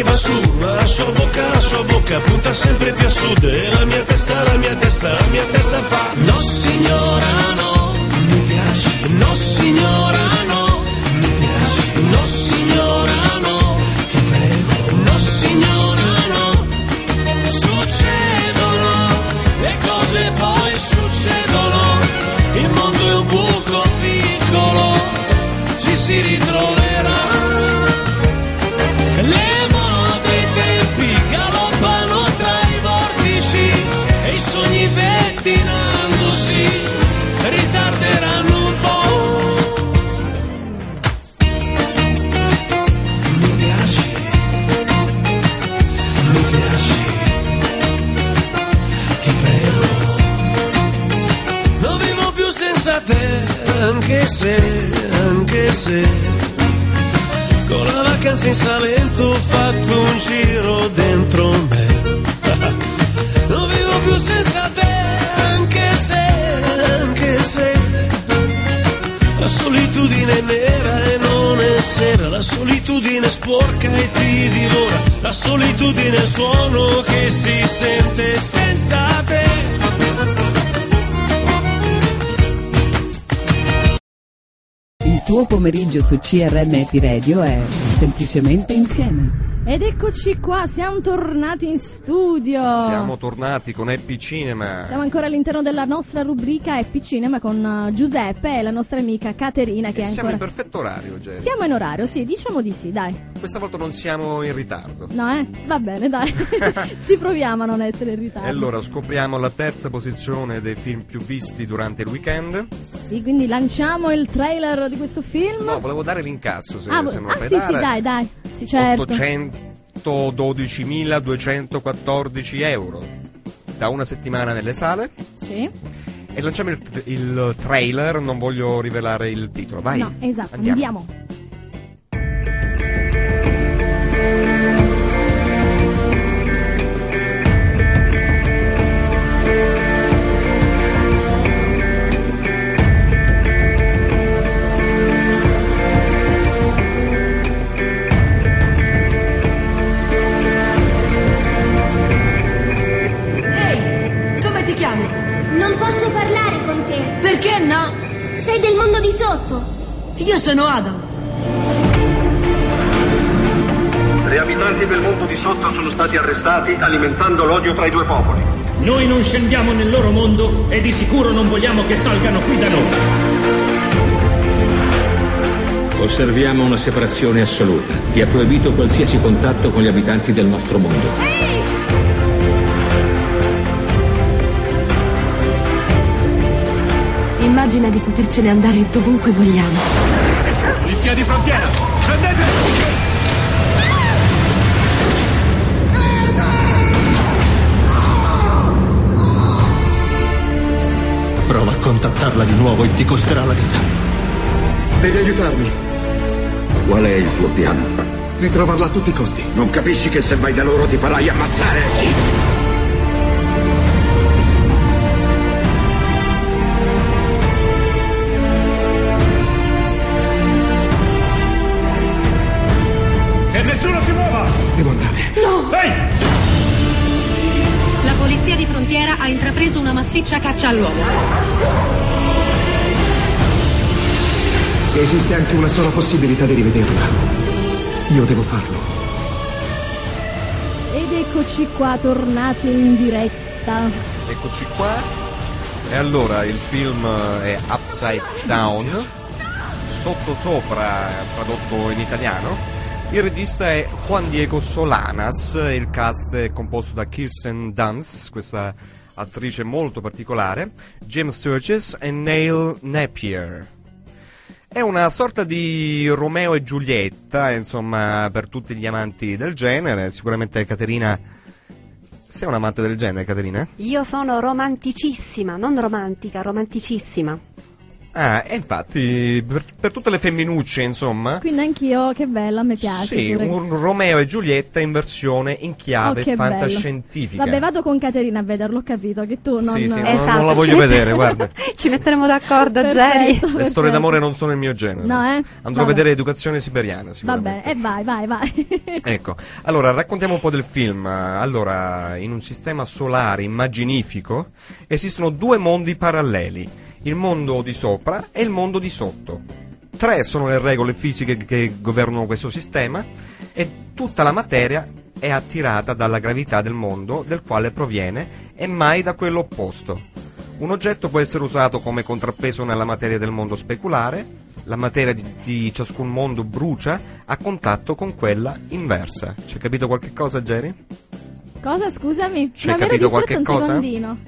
le mie mani va su, la sua bocca, la sua bocca punta sempre più a sud. E la mia testa, la mia testa, la mia testa fa No signora no, mi piaci, no signora no, mi piaci, no signora no, ti prego, no signora no, succedono, le cose poi succedono, il mondo è un buco piccolo, ci si ritroverà. Se. Con la vacanza in Salento ho fatto un giro dentro me. Non vivo più senza te, anche se, anche se. La solitudine è nera e non è sera, la solitudine è sporca e ti divora, la solitudine è il suono che si sente senza te. Tuo pomeriggio su CRM Radio è semplicemente insieme. Ed eccoci qua, siamo tornati in studio. Siamo tornati con Happy Cinema. Siamo ancora all'interno della nostra rubrica Happy Cinema con uh, Giuseppe e la nostra amica Caterina che E è siamo ancora... in perfetto orario, Jenny. Siamo in orario, sì, diciamo di sì, dai. Questa volta non siamo in ritardo. No, eh? Va bene, dai. Ci proviamo a non essere in E ritardo. allora scopriamo la terza posizione dei film più visti durante il weekend. Sì, quindi lanciamo il trailer di questo film. No, volevo dare l'incasso se, ah, se lo ah, fai sì, dare. sì, dai, dai. Sì, certo. 812.214 euro da una settimana nelle sale. Sì. E lanciamo il, il trailer, non voglio rivelare il titolo. Vai. No, esatto, Andiamo. andiamo. Alimentando l'odio tra i due popoli. Noi non scendiamo nel loro mondo e di sicuro non vogliamo che salgano qui da noi. Osserviamo una separazione assoluta. Ti è proibito qualsiasi contatto con gli abitanti del nostro mondo. Immagina di potercene andare dovunque vogliamo. Polizia di frontiera! Scendete! Contattarla di nuovo e ti costerà la vita. Devi aiutarmi. Qual è il tuo piano? Ritrovarla a tutti i costi. Non capisci che se vai da loro ti farai ammazzare? Polizia di frontiera ha intrapreso una massiccia caccia all'uomo. Se esiste anche una sola possibilità di rivederla, io devo farlo. Ed eccoci qua, tornati in diretta. Eccoci qua. E allora il film è Upside Down, sotto sopra tradotto in italiano. Il regista è Juan Diego Solanas, il cast è composto da Kirsten Dunst, questa attrice molto particolare, James Sturges e Neil Napier. È una sorta di Romeo e Giulietta, insomma, per tutti gli amanti del genere. Sicuramente Caterina. Sei un amante del genere, Caterina? Io sono romanticissima, non romantica, romanticissima. Ah, e infatti, per, per tutte le femminucce, insomma. Quindi anch'io, che bella, mi piace. Sì, pure. un Romeo e Giulietta in versione in chiave Oh, che bello. fantascientifica. Vabbè, vado con Caterina a vederlo, ho capito che tu non... Sì, sì, Esatto, non la voglio vedere, guarda. Ci metteremo d'accordo, Perfetto, Jerry. Le storie perfetto. d'amore non sono il mio genere. No, eh? Andrò a Vabbè. vedere Educazione Siberiana, Va sicuramente. bene, e vai, vai, vai. Ecco, allora raccontiamo un po' del film. Allora, in un sistema solare immaginifico esistono due mondi paralleli, il mondo di sopra e il mondo di sotto. Tre sono le regole fisiche che governano questo sistema e tutta la materia è attirata dalla gravità del mondo del quale proviene e mai da quello opposto. Un oggetto può essere usato come contrappeso nella materia del mondo speculare, la materia di, di ciascun mondo brucia a contatto con quella inversa. Hai capito qualche cosa, Jerry? Cosa, scusami? Ci hai Ma mi ero capito qualche cosa? secondino.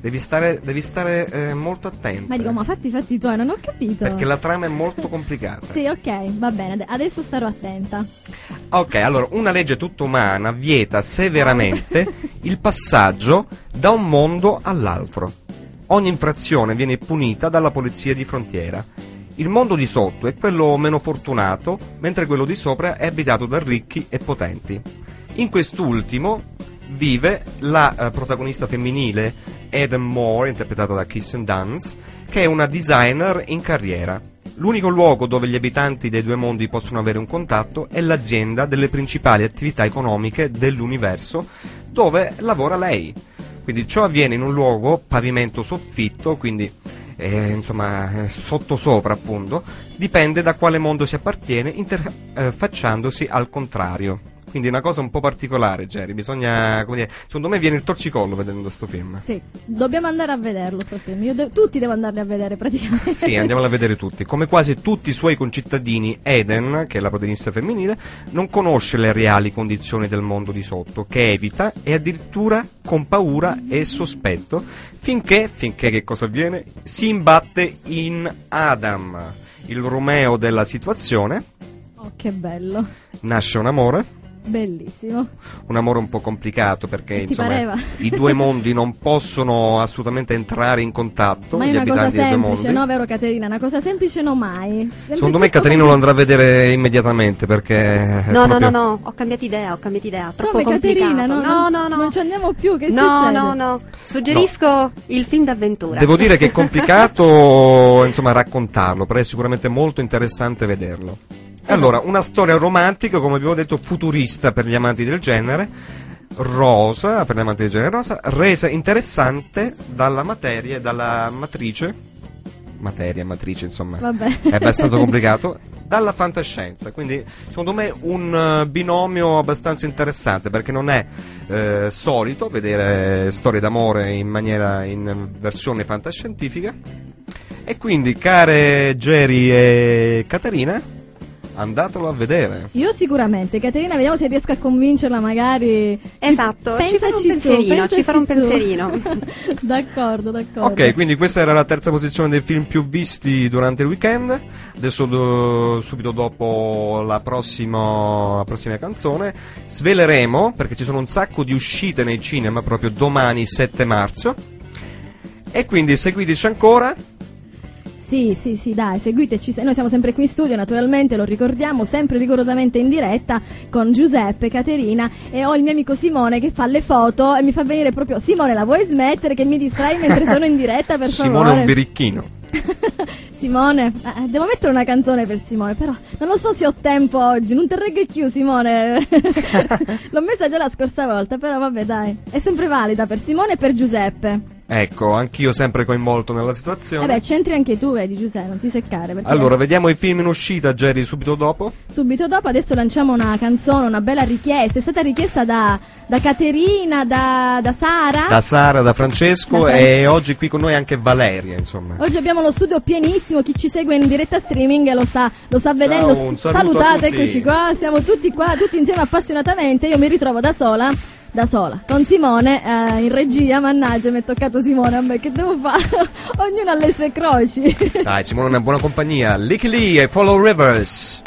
Devi stare, devi stare eh, molto attento. Ma dico, ma fatti i fatti tuoi, non ho capito. Perché la trama è molto complicata. Sì, ok, va bene, ade- adesso starò attenta. Ok, allora, una legge tutta umana vieta severamente il passaggio da un mondo all'altro. Ogni infrazione viene punita dalla polizia di frontiera. Il mondo di sotto è quello meno fortunato, mentre quello di sopra è abitato da ricchi e potenti. In quest'ultimo vive la eh, protagonista femminile Eden Moore, interpretata da Kirsten Dunst, che è una designer in carriera. L'unico luogo dove gli abitanti dei due mondi possono avere un contatto è l'azienda delle principali attività economiche dell'universo dove lavora lei. Quindi ciò avviene in un luogo pavimento soffitto, quindi eh, insomma eh, sottosopra appunto, dipende da quale mondo si appartiene, interfacciandosi al contrario. Quindi è una cosa un po' particolare, Jerry. Bisogna, come dire, secondo me viene il torcicollo vedendo questo film. Sì, dobbiamo andare a vederlo sto film. Io de- tutti devo andarli a vedere praticamente. Sì, andiamolo a vedere tutti. Come quasi tutti i suoi concittadini, Eden, che è la protagonista femminile, non conosce le reali condizioni del mondo di sotto, che evita e addirittura con paura e sospetto, finché, finché che cosa avviene? Si imbatte in Adam, il Romeo della situazione, Oh, che bello. nasce un amore, Bellissimo. un amore un po' complicato perché insomma i due mondi non possono assolutamente entrare in contatto, Ma è gli una cosa semplice, no, vero Caterina? Una cosa semplice no mai. Sempre Secondo me tutto Caterino lo andrà a vedere immediatamente perché No, no, proprio- no, no, ho cambiato idea, ho cambiato idea. Troppo Come complicato. Caterina, no, no, non- no, no. non ci andiamo più, che no, succede? no, no. Suggerisco il film d'avventura. Devo dire che è complicato insomma raccontarlo, però è sicuramente molto interessante vederlo. Allora, una storia romantica, come abbiamo detto, futurista per gli amanti del genere, rosa, per gli amanti del genere rosa, resa interessante dalla materia e dalla matrice, materia, matrice, insomma, Vabbè. è abbastanza complicato, dalla fantascienza. Quindi, secondo me, un eh, binomio abbastanza interessante perché non è eh, solito vedere storie d'amore in maniera in versione fantascientifica. E quindi, care Jerry e Caterina, andatelo a vedere. Io sicuramente, Caterina, vediamo se riesco a convincerla magari. Esatto, ci farò un Pensaci su, pensierino, ci farò un pensierino. d'accordo, d'accordo. Ok, quindi questa era la terza posizione dei film più visti durante il weekend. Adesso, do- subito dopo la prossima, la prossima canzone, sveleremo, perché ci sono un sacco di uscite nei cinema proprio domani, 7 marzo. E quindi seguiteci ancora. Sì, sì, sì, dai, seguiteci. Noi siamo sempre qui in studio, naturalmente, lo ricordiamo, sempre rigorosamente in diretta con Giuseppe, Caterina e ho il mio amico Simone che fa le foto e mi fa venire proprio Simone, la vuoi smettere che mi distrai mentre sono in diretta, per Simone è favore? un birichino. Simone, eh, devo mettere una canzone per Simone, però non lo so se ho tempo oggi, non te regge più Simone. L'ho messa già la scorsa volta, però vabbè dai, è sempre valida per Simone e per Giuseppe. Ecco, anch'io sempre coinvolto nella situazione. beh, c'entri anche tu, vedi Giuseppe, non ti seccare. Perché Allora, vediamo i film in uscita, Jerry, subito dopo. Subito dopo adesso lanciamo una canzone, una bella richiesta, è stata richiesta da, da Caterina, da, da Sara. Da Sara, da Francesco Da Fran- e oggi qui con noi anche Valeria, insomma. Oggi abbiamo lo studio pienissimo, chi ci segue in diretta streaming lo sta, lo sta vedendo. a Salutate, eccoci qua, siamo tutti qua, tutti insieme appassionatamente. Io mi ritrovo da sola, da sola, con Simone eh, in regia. Mannaggia, mi è toccato Simone, a me che devo fare? Ognuno ha le sue croci. Dai, Simone una buona compagnia. Licky Lee e Follow Rivers.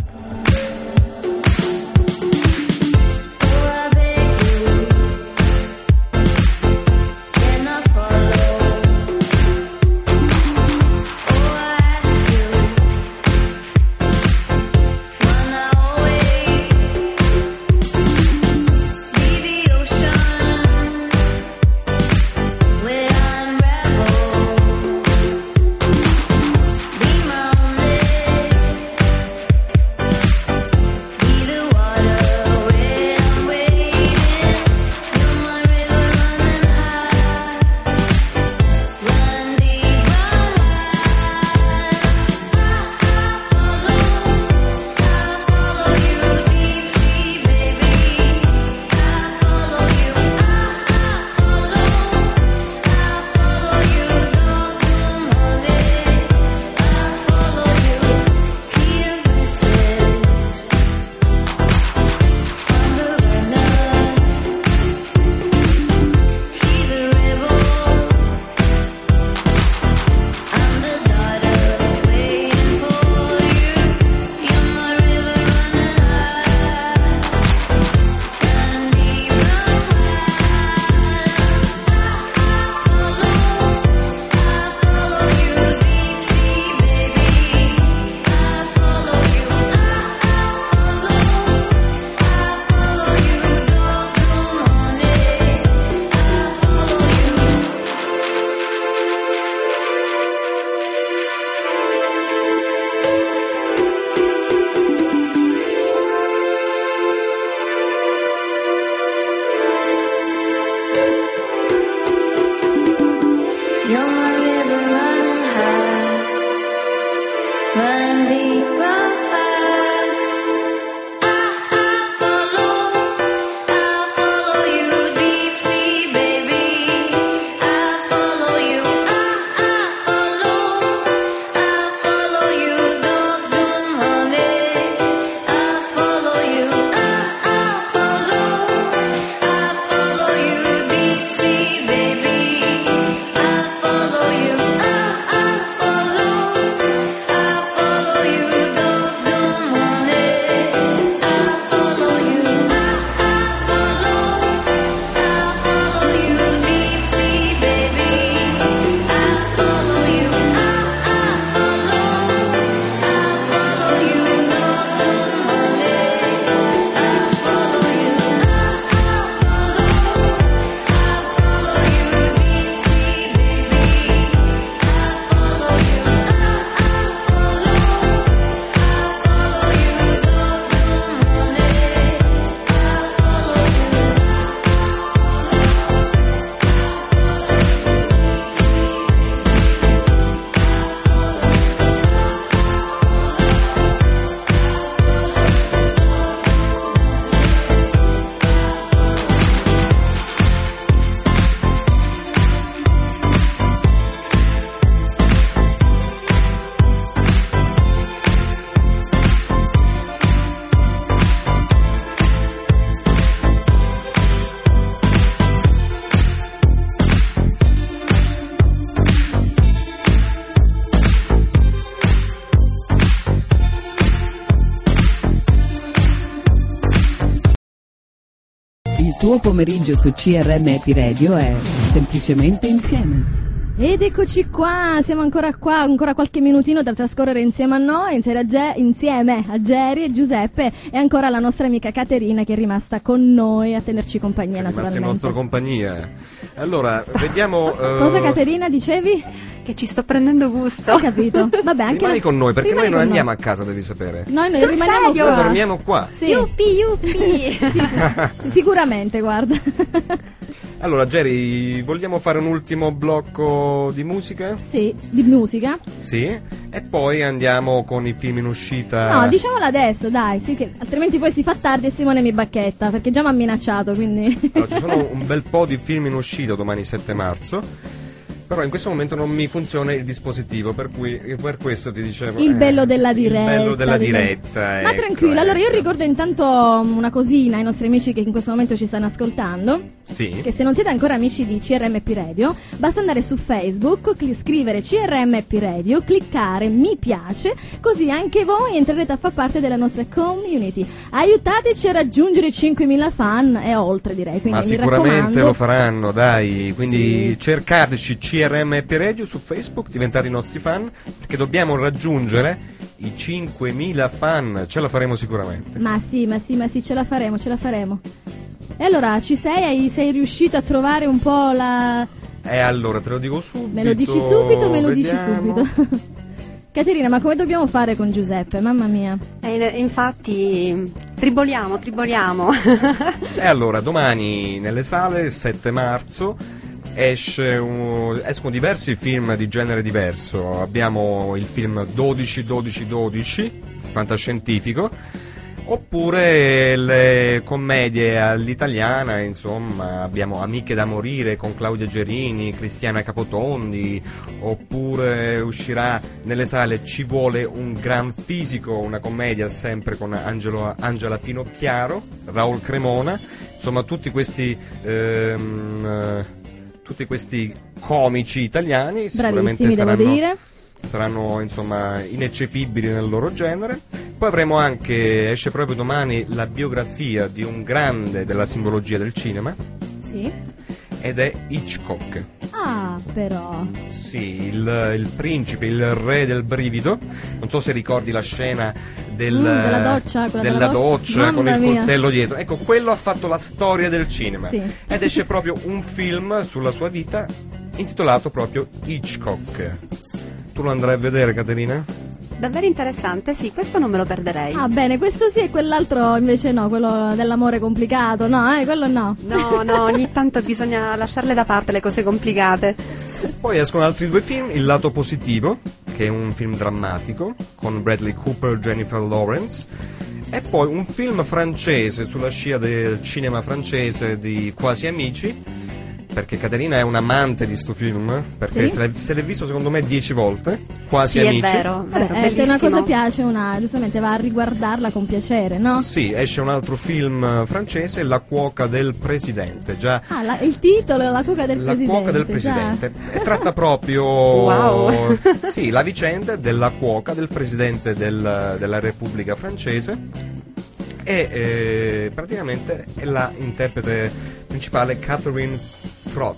Su CRM Happy Radio è semplicemente insieme. Ed eccoci qua, siamo ancora qua, ancora qualche minutino da trascorrere insieme a noi, insieme a, Ge- insieme a Jerry e Giuseppe e ancora la nostra amica Caterina che è rimasta con noi a tenerci compagnia Rimasti in naturalmente. nostra compagnia. Allora, vediamo. eh, Cosa Caterina dicevi? Che ci sto prendendo gusto. Hai capito? Vabbè, anche Rimani con noi perché Rimani noi non andiamo a casa, devi sapere. Noi, noi Sul rimaniamo serio? qua. Noi dormiamo qua. Sì. Yuppi, yuppi. Sì, sicuramente, guarda. Allora, Jerry, vogliamo fare un ultimo blocco di musica? sì, di musica. Sì. E poi andiamo con i film in uscita. No, diciamola adesso, dai, sì, che altrimenti poi si fa tardi e Simone mi bacchetta, perché già mi ha minacciato, quindi... Allora, ci sono un bel po' di film in uscita domani 7 marzo. Però in questo momento non mi funziona il dispositivo, per cui per questo ti dicevo. Il eh, bello della diretta. Il bello della diretta. diretta. Ma ecco, tranquillo, allora io ecco. ricordo intanto um, una cosina ai nostri amici che in questo momento ci stanno ascoltando. Sì. Che se non siete ancora amici di CRMP Radio, basta andare su Facebook, scrivere CRMP Radio, cliccare mi piace, così anche voi entrerete a far parte della nostra community. Aiutateci a raggiungere i 5.000 fan e oltre direi, quindi Ma sicuramente raccomando. lo faranno, dai. Quindi cercateci CRMP Radio su Facebook, diventate i nostri fan, perché dobbiamo raggiungere i 5.000 fan. Ce la faremo sicuramente. Ma sì, ma sì, ma sì, ce la faremo, ce la faremo. E allora, ci sei? Hai- sei riuscito a trovare un po' la... E allora te lo dico subito. Me lo dici subito, me lo dici subito. Caterina, ma come dobbiamo fare con Giuseppe? Mamma mia. E in- infatti, triboliamo, triboliamo. E allora, domani nelle sale, il 7 marzo, un- escono diversi film di genere diverso. Abbiamo il film 12-12-12, fantascientifico, oppure le commedie all'italiana, insomma, abbiamo Amiche da morire con Claudia Gerini, Cristiana Capotondi, oppure uscirà nelle sale Ci vuole un gran fisico, una commedia sempre con Angelo- Angela Finocchiaro, Raul Cremona, insomma tutti questi ehm, eh, tutti questi comici italiani sicuramente saranno saranno insomma ineccepibili nel loro genere. Poi avremo anche, esce proprio domani, la biografia di un grande della simbologia del cinema Sì. Ed è Hitchcock. Ah, però. Sì, il, il principe, il re del brivido. Non so se ricordi la scena del, Mm, della doccia, della della doccia. doccia con il mia. coltello dietro. Ecco, quello ha fatto la storia del cinema. Sì. Ed esce proprio un film sulla sua vita intitolato proprio Hitchcock. Tu lo andrai a vedere, Caterina? Davvero interessante, sì, questo non me lo perderei. Ah, bene, questo sì e quell'altro invece no, quello dell'amore complicato, no, eh, quello no. No, no, ogni tanto bisogna lasciarle da parte le cose complicate. Poi escono altri due film, Il lato positivo, che è un film drammatico, con Bradley Cooper e Jennifer Lawrence, e poi un film francese sulla scia del cinema francese di Quasi Amici, perché Caterina è un amante di sto film, perché Sì. se, l'è, se l'è visto secondo me dieci volte, Quasi Sì, Amici. è vero, vero, Vabbè, eh, se una cosa piace, una giustamente va a riguardarla con piacere, no? Sì, esce un altro film eh, francese, La cuoca del presidente, già Ah, la- il titolo, la cuoca del La presidente. cuoca del già. presidente e tratta proprio Wow. sì, la vicenda della cuoca del presidente del- della Repubblica francese e eh, praticamente è la interprete principale Catherine Frot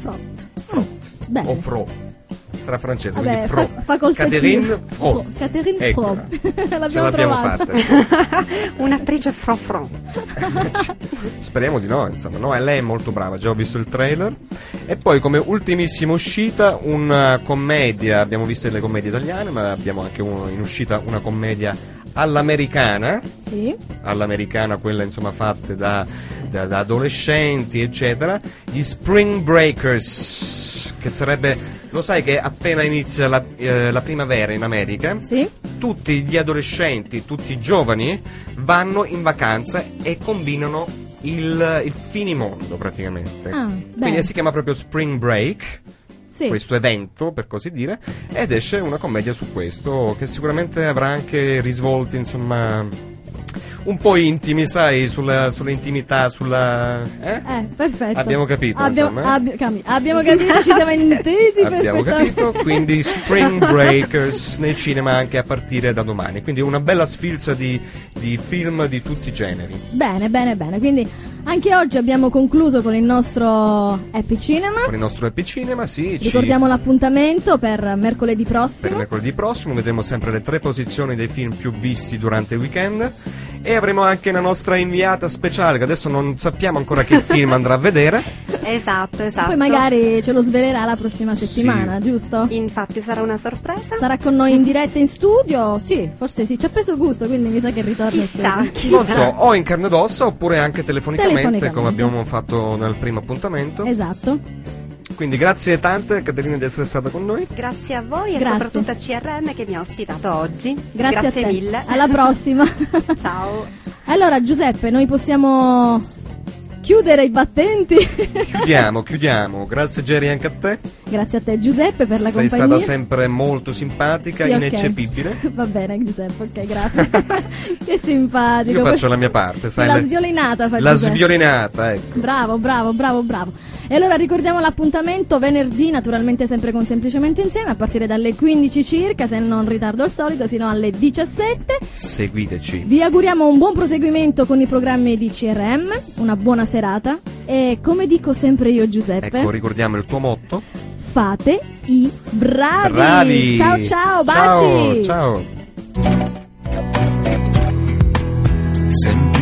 Frott. Frot Bene. o Fro sarà francese Vabbè, quindi Fro fa-. Catherine Fro Catherine Eccola. Fro. ce L'abbiamo l'abbiamo trovata. fatta Un'attrice frofro. Speriamo di no, insomma, no, e lei è molto brava, già ho visto il trailer. E poi come ultimissima uscita una commedia, abbiamo visto le commedie italiane, ma abbiamo anche uno- in uscita una commedia all'americana, Sì. all'americana quella insomma fatte da, da- da adolescenti, eccetera, gli Spring Breakers, che sarebbe, lo sai che appena inizia la, eh, la primavera in America, Sì. tutti gli adolescenti, tutti i giovani vanno in vacanza e combinano il, il finimondo praticamente. Ah, Quindi si chiama proprio Spring Break. Sì. Questo evento, per così dire, ed esce una commedia su questo che sicuramente avrà anche risvolti, insomma, un po' intimi, sai, sulla, sulle intimità, sulla. Eh? Eh, perfetto. Abbiamo capito, Abbiamo, insomma, eh? abbi- cambi- abbiamo capito, ci siamo intesi Abbiamo capito, quindi Spring Breakers nei cinema anche a partire da domani. Quindi una bella sfilza di, di film di tutti i generi. Bene, bene, bene. Quindi Anche oggi abbiamo concluso con il nostro Happy Cinema. Con il nostro Happy Cinema, sì, ci- Ricordiamo l'appuntamento per mercoledì per prossimo. mercoledì prossimo vedremo sempre le tre posizioni dei film più visti durante il weekend e avremo anche la nostra inviata speciale che adesso non sappiamo ancora che film andrà a vedere. Esatto, esatto. Poi magari ce lo svelerà la prossima settimana, giusto? Infatti sarà una sorpresa. Sarà con noi in diretta in studio? Sì, forse sì, ci ha preso gusto, quindi mi sa che ritorna in Chissà, studio. Non so, o in carne ed ossa oppure anche telefonicamente, Telefonicamente. come abbiamo fatto nel primo appuntamento. Esatto. Quindi grazie tante Caterina di essere stata con noi. Grazie a voi e Grazie. soprattutto a CRM che mi ha ospitato oggi. Grazie, a te. mille. Alla prossima. Ciao. Allora, Giuseppe, noi possiamo chiudere i battenti. Chiudiamo, chiudiamo. Grazie Jerry anche a te. Grazie a te, Giuseppe, per la Sei compagnia. stata sempre molto simpatica, Sì, ineccepibile. Va bene, Giuseppe, ok, grazie. che simpatico. Io faccio la mia parte, sai. La sviolinata fa La Giuseppe. sviolinata, ecco. Bravo, bravo, bravo, bravo. E allora ricordiamo l'appuntamento venerdì, naturalmente sempre con Semplicemente Insieme, a partire dalle 15 circa, se non ritardo al solito, sino alle 17. Seguiteci. Vi auguriamo un buon proseguimento con i programmi di CRM, una buona serata e come dico sempre io Giuseppe, Ecco, ricordiamo il tuo motto. fate i bravi. Bravi! Ciao ciao, baci. Ciao, ciao. semplicemente